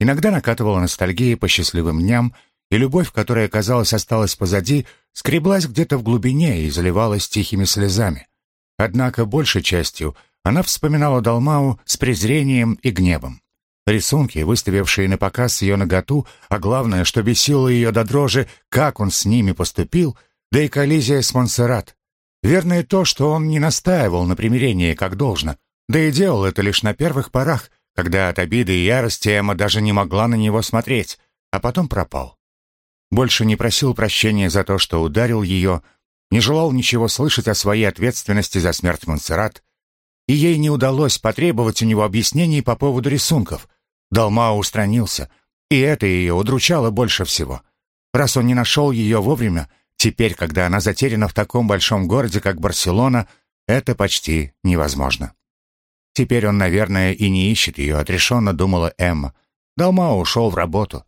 Иногда накатывала ностальгия по счастливым дням, и любовь, которая, казалось, осталась позади, скреблась где-то в глубине и заливалась тихими слезами. Однако, большей частью, она вспоминала Далмау с презрением и гневом. Рисунки, выставившие на показ ее наготу, а главное, что бесило ее до дрожи, как он с ними поступил, да и коллизия с Монсеррат. Верно и то, что он не настаивал на примирении как должно, да и делал это лишь на первых порах, когда от обиды и ярости Эмма даже не могла на него смотреть, а потом пропал. Больше не просил прощения за то, что ударил ее, не желал ничего слышать о своей ответственности за смерть Монсеррат, и ей не удалось потребовать у него объяснений по поводу рисунков. Далмао устранился, и это ее удручало больше всего. Раз он не нашел ее вовремя, теперь, когда она затеряна в таком большом городе, как Барселона, это почти невозможно. Теперь он, наверное, и не ищет ее, отрешенно думала Эмма. Далмао ушел в работу.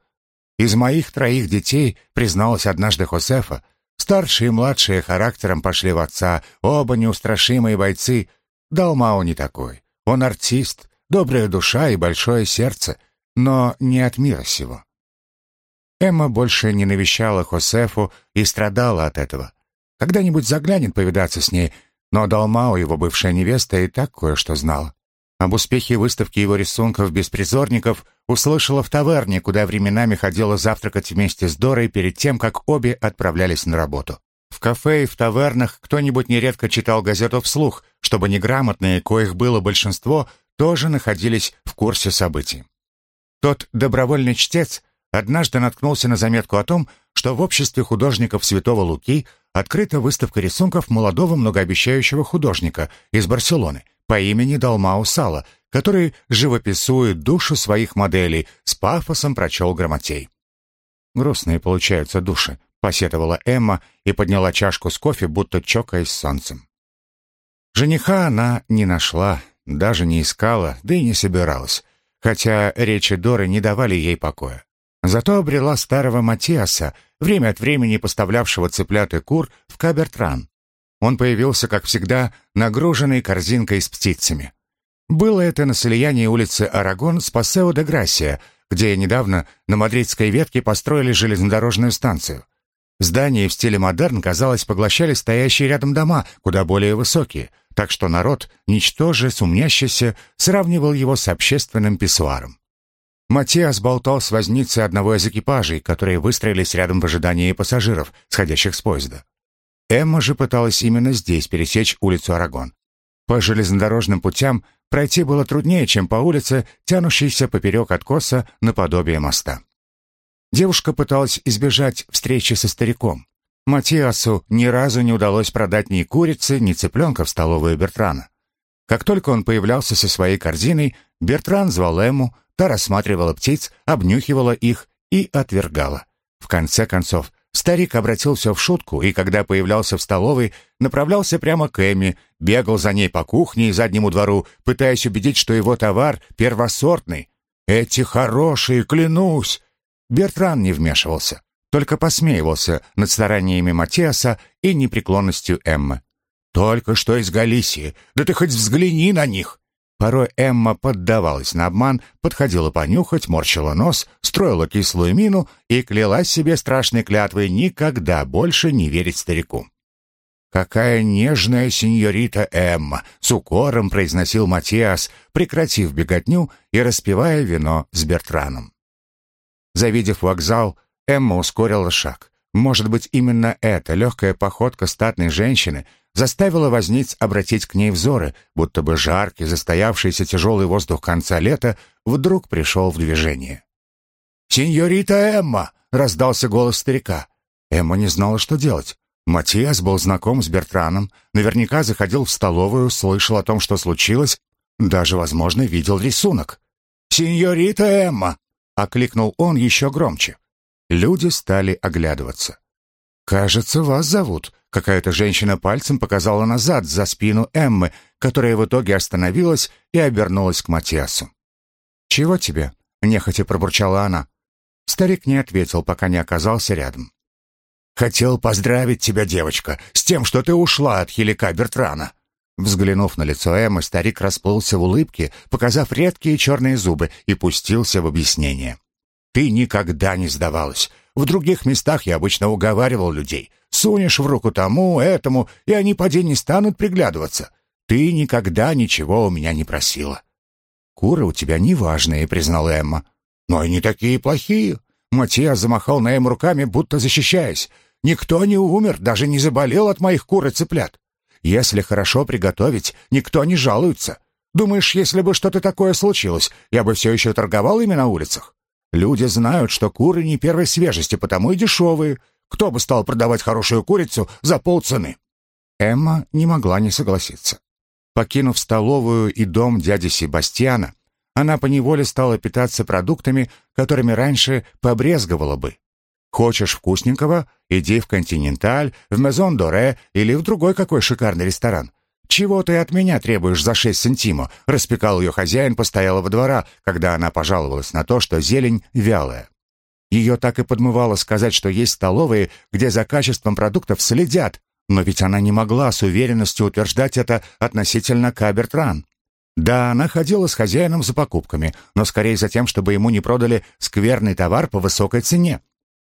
Из моих троих детей, призналась однажды Хосефа, старшие и младшие характером пошли в отца, оба неустрашимые бойцы. Далмао не такой. Он артист, добрая душа и большое сердце, но не от мира сего. Эмма больше не навещала Хосефу и страдала от этого. Когда-нибудь заглянет повидаться с ней, но Далмао, его бывшая невеста, и так кое-что знала. Об успехе выставки его рисунков «Беспризорников» услышала в таверне, куда временами ходила завтракать вместе с Дорой перед тем, как обе отправлялись на работу. В кафе и в тавернах кто-нибудь нередко читал газету вслух, чтобы неграмотные, коих было большинство, тоже находились в курсе событий. Тот добровольный чтец однажды наткнулся на заметку о том, что в обществе художников Святого Луки открыта выставка рисунков молодого многообещающего художника из Барселоны, по имени Далмау Сала, который живописует душу своих моделей, с пафосом прочел грамотей. «Грустные получаются души», — посетовала Эмма и подняла чашку с кофе, будто чокаясь с солнцем. Жениха она не нашла, даже не искала, да и не собиралась, хотя речи Доры не давали ей покоя. Зато обрела старого Матиаса, время от времени поставлявшего цыплят и кур в Кабертран, он появился, как всегда, нагруженный корзинкой с птицами. Было это на слиянии улицы Арагон с Пасео де Грасия, где недавно на мадридской ветке построили железнодорожную станцию. Здания в стиле модерн, казалось, поглощали стоящие рядом дома, куда более высокие, так что народ, ничтоже сумнящийся, сравнивал его с общественным писсуаром. Матиас болтал с возницей одного из экипажей, которые выстроились рядом в ожидании пассажиров, сходящих с поезда. Эмма же пыталась именно здесь пересечь улицу Арагон. По железнодорожным путям пройти было труднее, чем по улице, тянущейся поперек откоса наподобие моста. Девушка пыталась избежать встречи со стариком. Матиасу ни разу не удалось продать ни курицы, ни цыпленка в столовую Бертрана. Как только он появлялся со своей корзиной, Бертран звал Эмму, та рассматривала птиц, обнюхивала их и отвергала. В конце концов, Старик обратил все в шутку, и когда появлялся в столовой, направлялся прямо к Эми, бегал за ней по кухне и заднему двору, пытаясь убедить, что его товар первосортный. «Эти хорошие, клянусь!» Бертран не вмешивался, только посмеивался над стараниями Матиаса и непреклонностью Эммы. «Только что из Галисии, да ты хоть взгляни на них!» Порой Эмма поддавалась на обман, подходила понюхать, морщила нос, строила кислую мину и клялась себе страшной клятвой никогда больше не верить старику. «Какая нежная сеньорита Эмма!» — с укором произносил Матиас, прекратив беготню и распивая вино с Бертраном. Завидев вокзал, Эмма ускорила шаг. Может быть, именно эта легкая походка статной женщины — заставила возниц обратить к ней взоры, будто бы жаркий, застоявшийся тяжелый воздух конца лета вдруг пришел в движение. «Сеньорита Эмма!» — раздался голос старика. Эмма не знала, что делать. Матиас был знаком с Бертраном, наверняка заходил в столовую, слышал о том, что случилось, даже, возможно, видел рисунок. «Сеньорита Эмма!» — окликнул он еще громче. Люди стали оглядываться. «Кажется, вас зовут», Какая-то женщина пальцем показала назад, за спину Эммы, которая в итоге остановилась и обернулась к Матиасу. «Чего тебе?» — нехотя пробурчала она. Старик не ответил, пока не оказался рядом. «Хотел поздравить тебя, девочка, с тем, что ты ушла от Хилика Бертрана». Взглянув на лицо Эммы, старик расплылся в улыбке, показав редкие черные зубы, и пустился в объяснение. «Ты никогда не сдавалась. В других местах я обычно уговаривал людей. Сунешь в руку тому, этому, и они поди не станут приглядываться. Ты никогда ничего у меня не просила. Куры у тебя неважные, признала Эмма. Но и не такие плохие. Матиас замахал на Эмму руками, будто защищаясь. Никто не умер, даже не заболел от моих кур и цыплят. Если хорошо приготовить, никто не жалуется. Думаешь, если бы что-то такое случилось, я бы все еще торговал ими на улицах? Люди знают, что куры не первой свежести, потому и дешевые. Кто бы стал продавать хорошую курицу за полцены?» Эмма не могла не согласиться. Покинув столовую и дом дяди Себастьяна, она поневоле стала питаться продуктами, которыми раньше побрезговала бы. Хочешь вкусненького? Иди в «Континенталь», в «Мезон Доре» или в другой какой шикарный ресторан. «Чего ты от меня требуешь за шесть сантимо?» — распекал ее хозяин постоялого двора, когда она пожаловалась на то, что зелень вялая. Ее так и подмывало сказать, что есть столовые, где за качеством продуктов следят, но ведь она не могла с уверенностью утверждать это относительно Кабертран. Да, она ходила с хозяином за покупками, но скорее за тем, чтобы ему не продали скверный товар по высокой цене.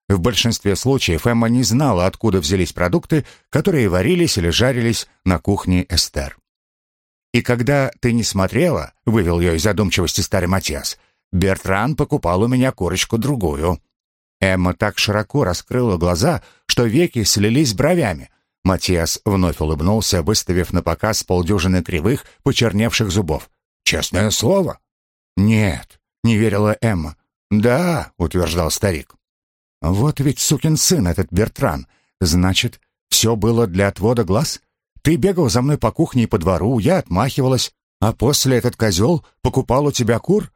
В большинстве случаев Эмма не знала, откуда взялись продукты, которые варились или жарились на кухне Эстер. «И когда ты не смотрела», — вывел ее из задумчивости старый Матиас, «Бертран покупал у меня курочку-другую». Эмма так широко раскрыла глаза, что веки слились бровями. Матиас вновь улыбнулся, выставив на показ полдюжины кривых, почерневших зубов. «Честное слово?» «Нет», — не верила Эмма. «Да», — утверждал старик. «Вот ведь сукин сын этот Бертран. Значит, все было для отвода глаз? Ты бегал за мной по кухне и по двору, я отмахивалась, а после этот козел покупал у тебя кур?»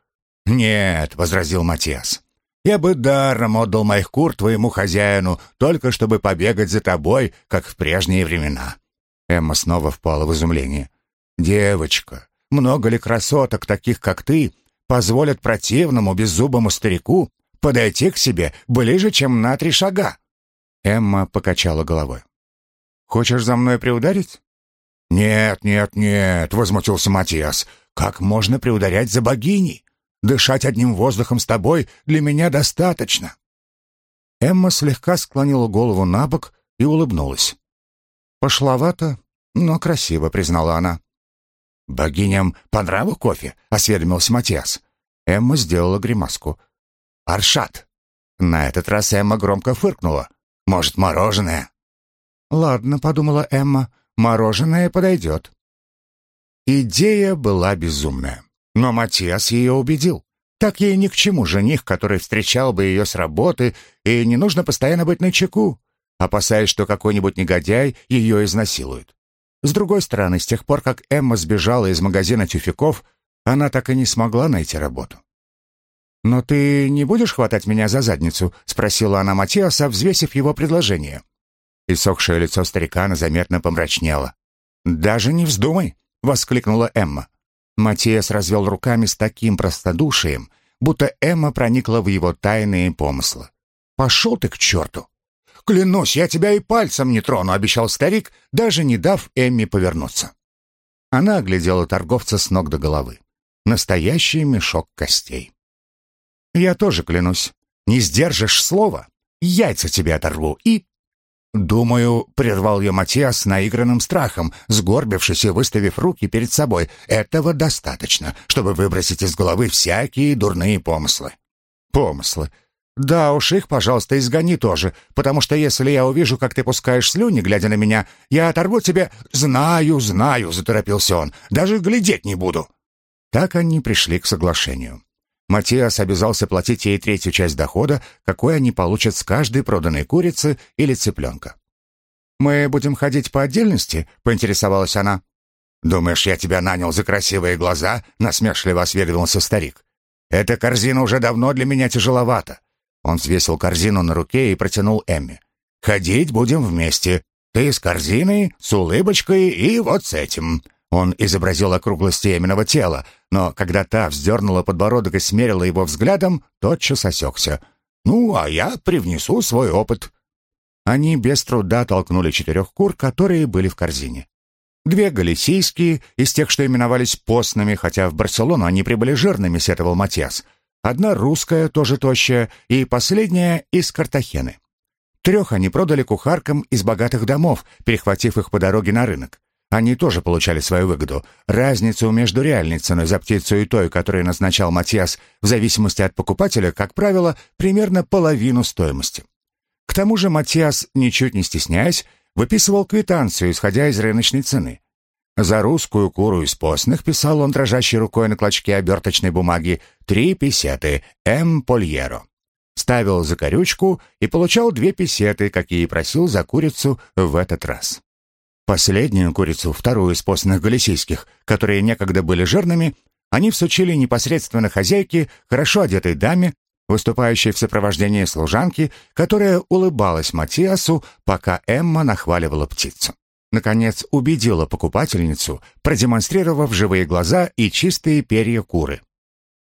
«Нет», — возразил Матиас. «Я бы даром отдал моих кур твоему хозяину, только чтобы побегать за тобой, как в прежние времена». Эмма снова впала в изумление. «Девочка, много ли красоток, таких как ты, позволят противному беззубому старику подойти к себе ближе, чем на три шага. Эмма покачала головой. «Хочешь за мной приударить?» «Нет, нет, нет», — возмутился Матиас. «Как можно приударять за богиней? Дышать одним воздухом с тобой для меня достаточно». Эмма слегка склонила голову на бок и улыбнулась. «Пошловато, но красиво», — признала она. «Богиням по нраву кофе?» — осведомился Матиас. Эмма сделала гримаску. Аршат. На этот раз Эмма громко фыркнула. «Может, мороженое?» «Ладно», — подумала Эмма, — «мороженое подойдет». Идея была безумная, но Матиас ее убедил. Так ей ни к чему жених, который встречал бы ее с работы, и не нужно постоянно быть начеку, опасаясь, что какой-нибудь негодяй ее изнасилует. С другой стороны, с тех пор, как Эмма сбежала из магазина тюфяков, она так и не смогла найти работу. «Но ты не будешь хватать меня за задницу?» — спросила она Матиаса, взвесив его предложение. Иссохшее лицо старикана заметно помрачнело. «Даже не вздумай!» — воскликнула Эмма. Матиас развел руками с таким простодушием, будто Эмма проникла в его тайные помыслы. «Пошел ты к черту!» «Клянусь, я тебя и пальцем не трону», — обещал старик, даже не дав Эмме повернуться. Она оглядела торговца с ног до головы. Настоящий мешок костей. Я тоже клянусь. Не сдержишь слова, яйца тебе оторву и...» «Думаю», — прервал ее Матиас наигранным страхом, сгорбившись и выставив руки перед собой, «этого достаточно, чтобы выбросить из головы всякие дурные помыслы». «Помыслы? Да уж их, пожалуйста, изгони тоже, потому что если я увижу, как ты пускаешь слюни, глядя на меня, я оторву тебе...» «Знаю, знаю», — заторопился он, — «даже глядеть не буду». Так они пришли к соглашению. Матиас обязался платить ей третью часть дохода, какой они получат с каждой проданной курицы или цыпленка. «Мы будем ходить по отдельности?» — поинтересовалась она. «Думаешь, я тебя нанял за красивые глаза?» — насмешливо осведомился старик. «Эта корзина уже давно для меня тяжеловата». Он взвесил корзину на руке и протянул Эмми. «Ходить будем вместе. Ты с корзиной, с улыбочкой и вот с этим. Он изобразил округлости Эминого тела, но когда та вздернула подбородок и смерила его взглядом, тотчас осекся. «Ну, а я привнесу свой опыт». Они без труда толкнули четырех кур, которые были в корзине. Две галисийские, из тех, что именовались постными, хотя в Барселону они прибыли жирными, сетовал Матиас. Одна русская, тоже тощая, и последняя из Картахены. Трех они продали кухаркам из богатых домов, перехватив их по дороге на рынок. Они тоже получали свою выгоду. Разницу между реальной ценой за птицу и той, которую назначал Матиас, в зависимости от покупателя, как правило, примерно половину стоимости. К тому же Матиас, ничуть не стесняясь, выписывал квитанцию, исходя из рыночной цены. За русскую куру из постных писал он дрожащей рукой на клочке оберточной бумаги три песеты «М. Польеро». Ставил за корючку и получал две песеты, какие просил за курицу в этот раз. Последнюю курицу, вторую из постных галисийских, которые некогда были жирными, они всучили непосредственно хозяйке, хорошо одетой даме, выступающей в сопровождении служанки, которая улыбалась Матиасу, пока Эмма нахваливала птицу. Наконец убедила покупательницу, продемонстрировав живые глаза и чистые перья куры.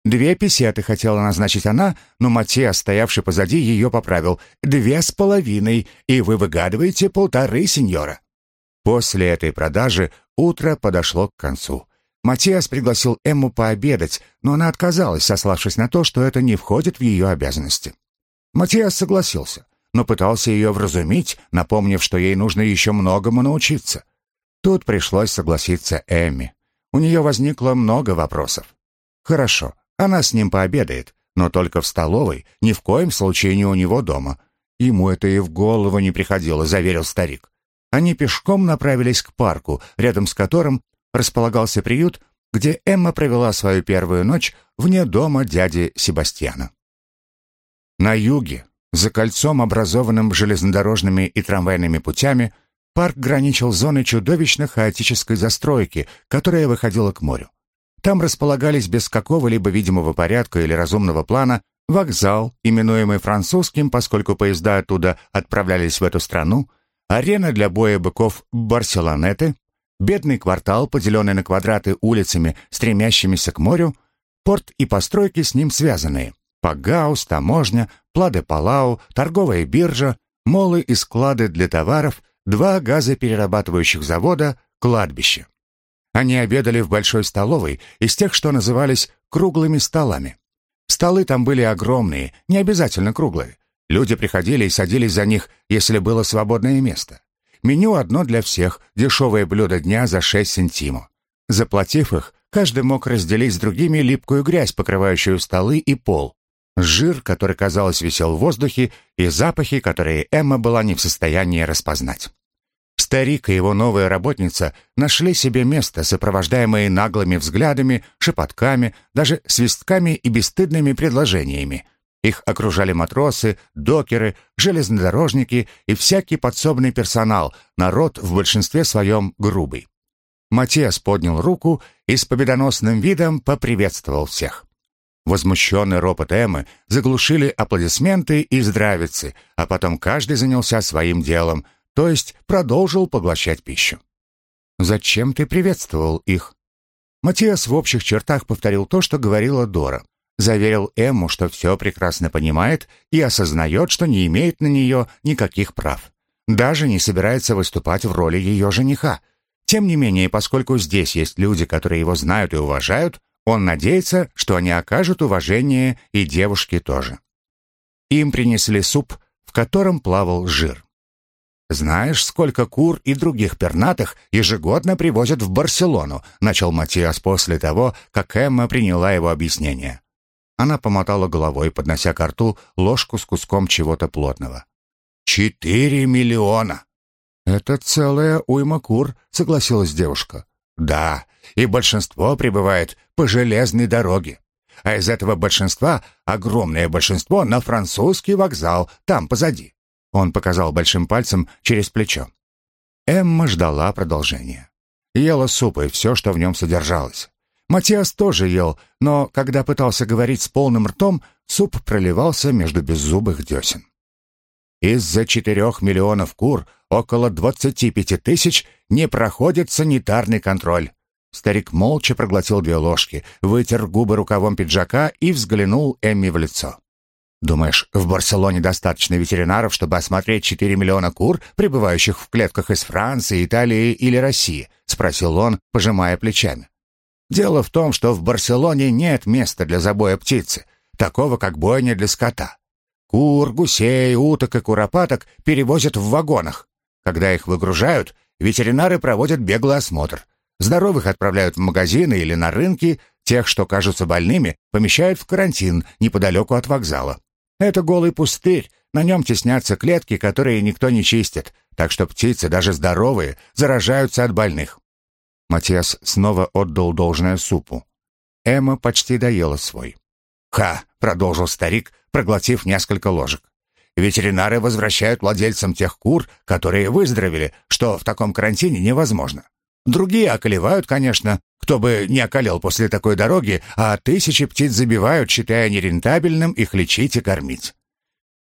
Две песеты хотела назначить она, но Матиас, стоявший позади, ее поправил. «Две с половиной, и вы выгадываете полторы, сеньора». После этой продажи утро подошло к концу. Матиас пригласил Эмму пообедать, но она отказалась, сославшись на то, что это не входит в ее обязанности. Матиас согласился, но пытался ее вразумить, напомнив, что ей нужно еще многому научиться. Тут пришлось согласиться Эмме. У нее возникло много вопросов. Хорошо, она с ним пообедает, но только в столовой, ни в коем случае не у него дома. Ему это и в голову не приходило, заверил старик. Они пешком направились к парку, рядом с которым располагался приют, где Эмма провела свою первую ночь вне дома дяди Себастьяна. На юге, за кольцом, образованным железнодорожными и трамвайными путями, парк граничил зоной чудовищно хаотической застройки, которая выходила к морю. Там располагались без какого-либо видимого порядка или разумного плана вокзал, именуемый французским, поскольку поезда оттуда отправлялись в эту страну, арена для боя быков Барселонеты, бедный квартал, поделенный на квадраты улицами, стремящимися к морю, порт и постройки с ним связанные, Пагаус, таможня, Пладе-Палау, торговая биржа, молы и склады для товаров, два газоперерабатывающих завода, кладбище. Они обедали в большой столовой из тех, что назывались круглыми столами. Столы там были огромные, не обязательно круглые. Люди приходили и садились за них, если было свободное место. Меню одно для всех, дешевое блюдо дня за 6 сантимов. Заплатив их, каждый мог разделить с другими липкую грязь, покрывающую столы и пол. Жир, который, казалось, висел в воздухе, и запахи, которые Эмма была не в состоянии распознать. Старик и его новая работница нашли себе место, сопровождаемые наглыми взглядами, шепотками, даже свистками и бесстыдными предложениями — их окружали матросы, докеры, железнодорожники и всякий подсобный персонал, народ в большинстве своем грубый. Матиас поднял руку и с победоносным видом поприветствовал всех. Возмущенный ропот Эммы заглушили аплодисменты и здравицы, а потом каждый занялся своим делом, то есть продолжил поглощать пищу. «Зачем ты приветствовал их?» Матиас в общих чертах повторил то, что говорила Дора заверил Эмму, что все прекрасно понимает и осознает, что не имеет на нее никаких прав. Даже не собирается выступать в роли ее жениха. Тем не менее, поскольку здесь есть люди, которые его знают и уважают, он надеется, что они окажут уважение и девушке тоже. Им принесли суп, в котором плавал жир. «Знаешь, сколько кур и других пернатых ежегодно привозят в Барселону?» начал Матиас после того, как Эмма приняла его объяснение. Она помотала головой, поднося к рту ложку с куском чего-то плотного. «Четыре миллиона!» «Это целая уйма кур», — согласилась девушка. «Да, и большинство прибывает по железной дороге. А из этого большинства огромное большинство на французский вокзал, там позади». Он показал большим пальцем через плечо. Эмма ждала продолжения. Ела суп и все, что в нем содержалось. Матиас тоже ел, но когда пытался говорить с полным ртом, суп проливался между беззубых десен. Из-за четырех миллионов кур около двадцати пяти тысяч не проходит санитарный контроль. Старик молча проглотил две ложки, вытер губы рукавом пиджака и взглянул Эмми в лицо. «Думаешь, в Барселоне достаточно ветеринаров, чтобы осмотреть четыре миллиона кур, прибывающих в клетках из Франции, Италии или России?» — спросил он, пожимая плечами. Дело в том, что в Барселоне нет места для забоя птицы, такого как бойня для скота. Кур, гусей, уток и куропаток перевозят в вагонах. Когда их выгружают, ветеринары проводят беглый осмотр. Здоровых отправляют в магазины или на рынки, тех, что кажутся больными, помещают в карантин неподалеку от вокзала. Это голый пустырь, на нем теснятся клетки, которые никто не чистит, так что птицы, даже здоровые, заражаются от больных. Матиас снова отдал должное супу. Эмма почти доела свой. «Ха!» — продолжил старик, проглотив несколько ложек. «Ветеринары возвращают владельцам тех кур, которые выздоровели, что в таком карантине невозможно. Другие околевают, конечно, кто бы не околел после такой дороги, а тысячи птиц забивают, считая нерентабельным их лечить и кормить.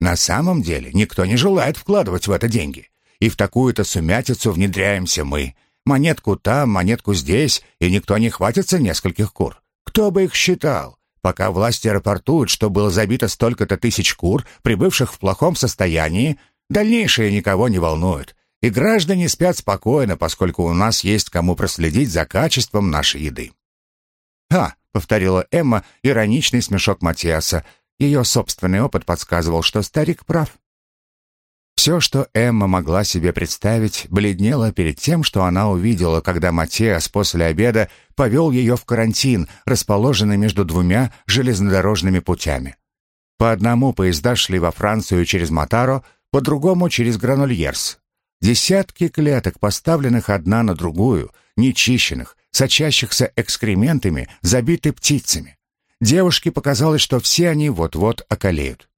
На самом деле никто не желает вкладывать в это деньги. И в такую-то сумятицу внедряемся мы. Монетку там, монетку здесь, и никто не хватится нескольких кур. Кто бы их считал? Пока власти рапортуют, что было забито столько-то тысяч кур, прибывших в плохом состоянии, дальнейшее никого не волнует. И граждане спят спокойно, поскольку у нас есть кому проследить за качеством нашей еды. «А», — повторила Эмма, ироничный смешок Матиаса. Ее собственный опыт подсказывал, что старик прав. Все, что Эмма могла себе представить, бледнело перед тем, что она увидела, когда Матиас после обеда повел ее в карантин, расположенный между двумя железнодорожными путями. По одному поезда шли во Францию через Матаро, по другому через Гранульерс. Десятки клеток, поставленных одна на другую, нечищенных, сочащихся экскрементами, забиты птицами. Девушке показалось, что все они вот-вот околеют.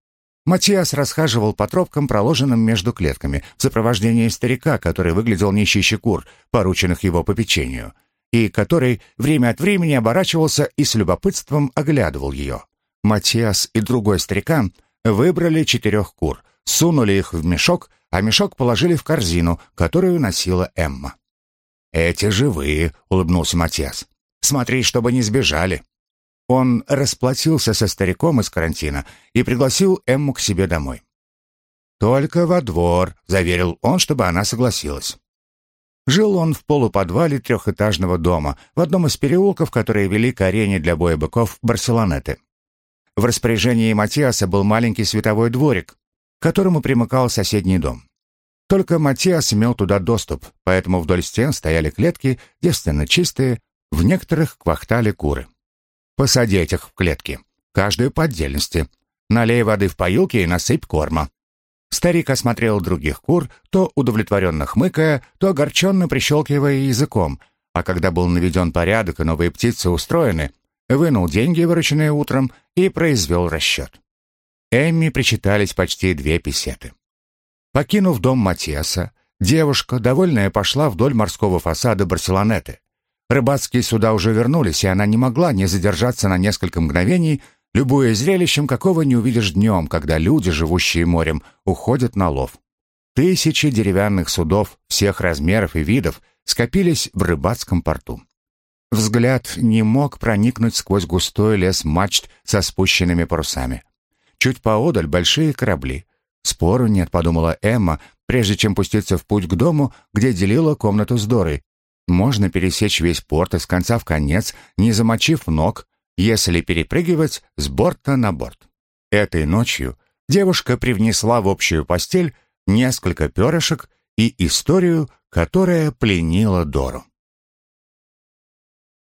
Матиас расхаживал по тропкам, проложенным между клетками, в сопровождении старика, который выглядел чище кур, порученных его попечению, и который время от времени оборачивался и с любопытством оглядывал ее. Матиас и другой старикан выбрали четырех кур, сунули их в мешок а мешок положили в корзину, которую носила Эмма. «Эти живые», — улыбнулся Матиас. «Смотри, чтобы не сбежали». Он расплатился со стариком из карантина и пригласил Эмму к себе домой. «Только во двор», — заверил он, чтобы она согласилась. Жил он в полуподвале трехэтажного дома, в одном из переулков, которые вели к арене для боя быков Барселонеты. В распоряжении Матиаса был маленький световой дворик, к которому примыкал соседний дом. Только Матиас имел туда доступ, поэтому вдоль стен стояли клетки, девственно чистые, в некоторых квахтали куры. Посади этих в клетки, каждую по отдельности. Налей воды в поилки и насыпь корма. Старик осмотрел других кур, то удовлетворенно хмыкая, то огорченно прищелкивая языком, а когда был наведен порядок и новые птицы устроены, вынул деньги, вырученные утром, и произвел расчет. Эмми причитались почти две песеты. Покинув дом Матиаса, девушка, довольная, пошла вдоль морского фасада Барселонеты. Рыбацкие суда уже вернулись, и она не могла не задержаться на несколько мгновений, любуя зрелищем, какого не увидишь днем, когда люди, живущие морем, уходят на лов. Тысячи деревянных судов всех размеров и видов скопились в рыбацком порту. Взгляд не мог проникнуть сквозь густой лес мачт со спущенными парусами. Чуть поодаль большие корабли. Спору нет, подумала Эмма, прежде чем пуститься в путь к дому, где делила комнату с Дорой. Можно пересечь весь порт из конца в конец, не замочив ног, если перепрыгивать с борта на борт. Этой ночью девушка привнесла в общую постель несколько перышек и историю, которая пленила Дору.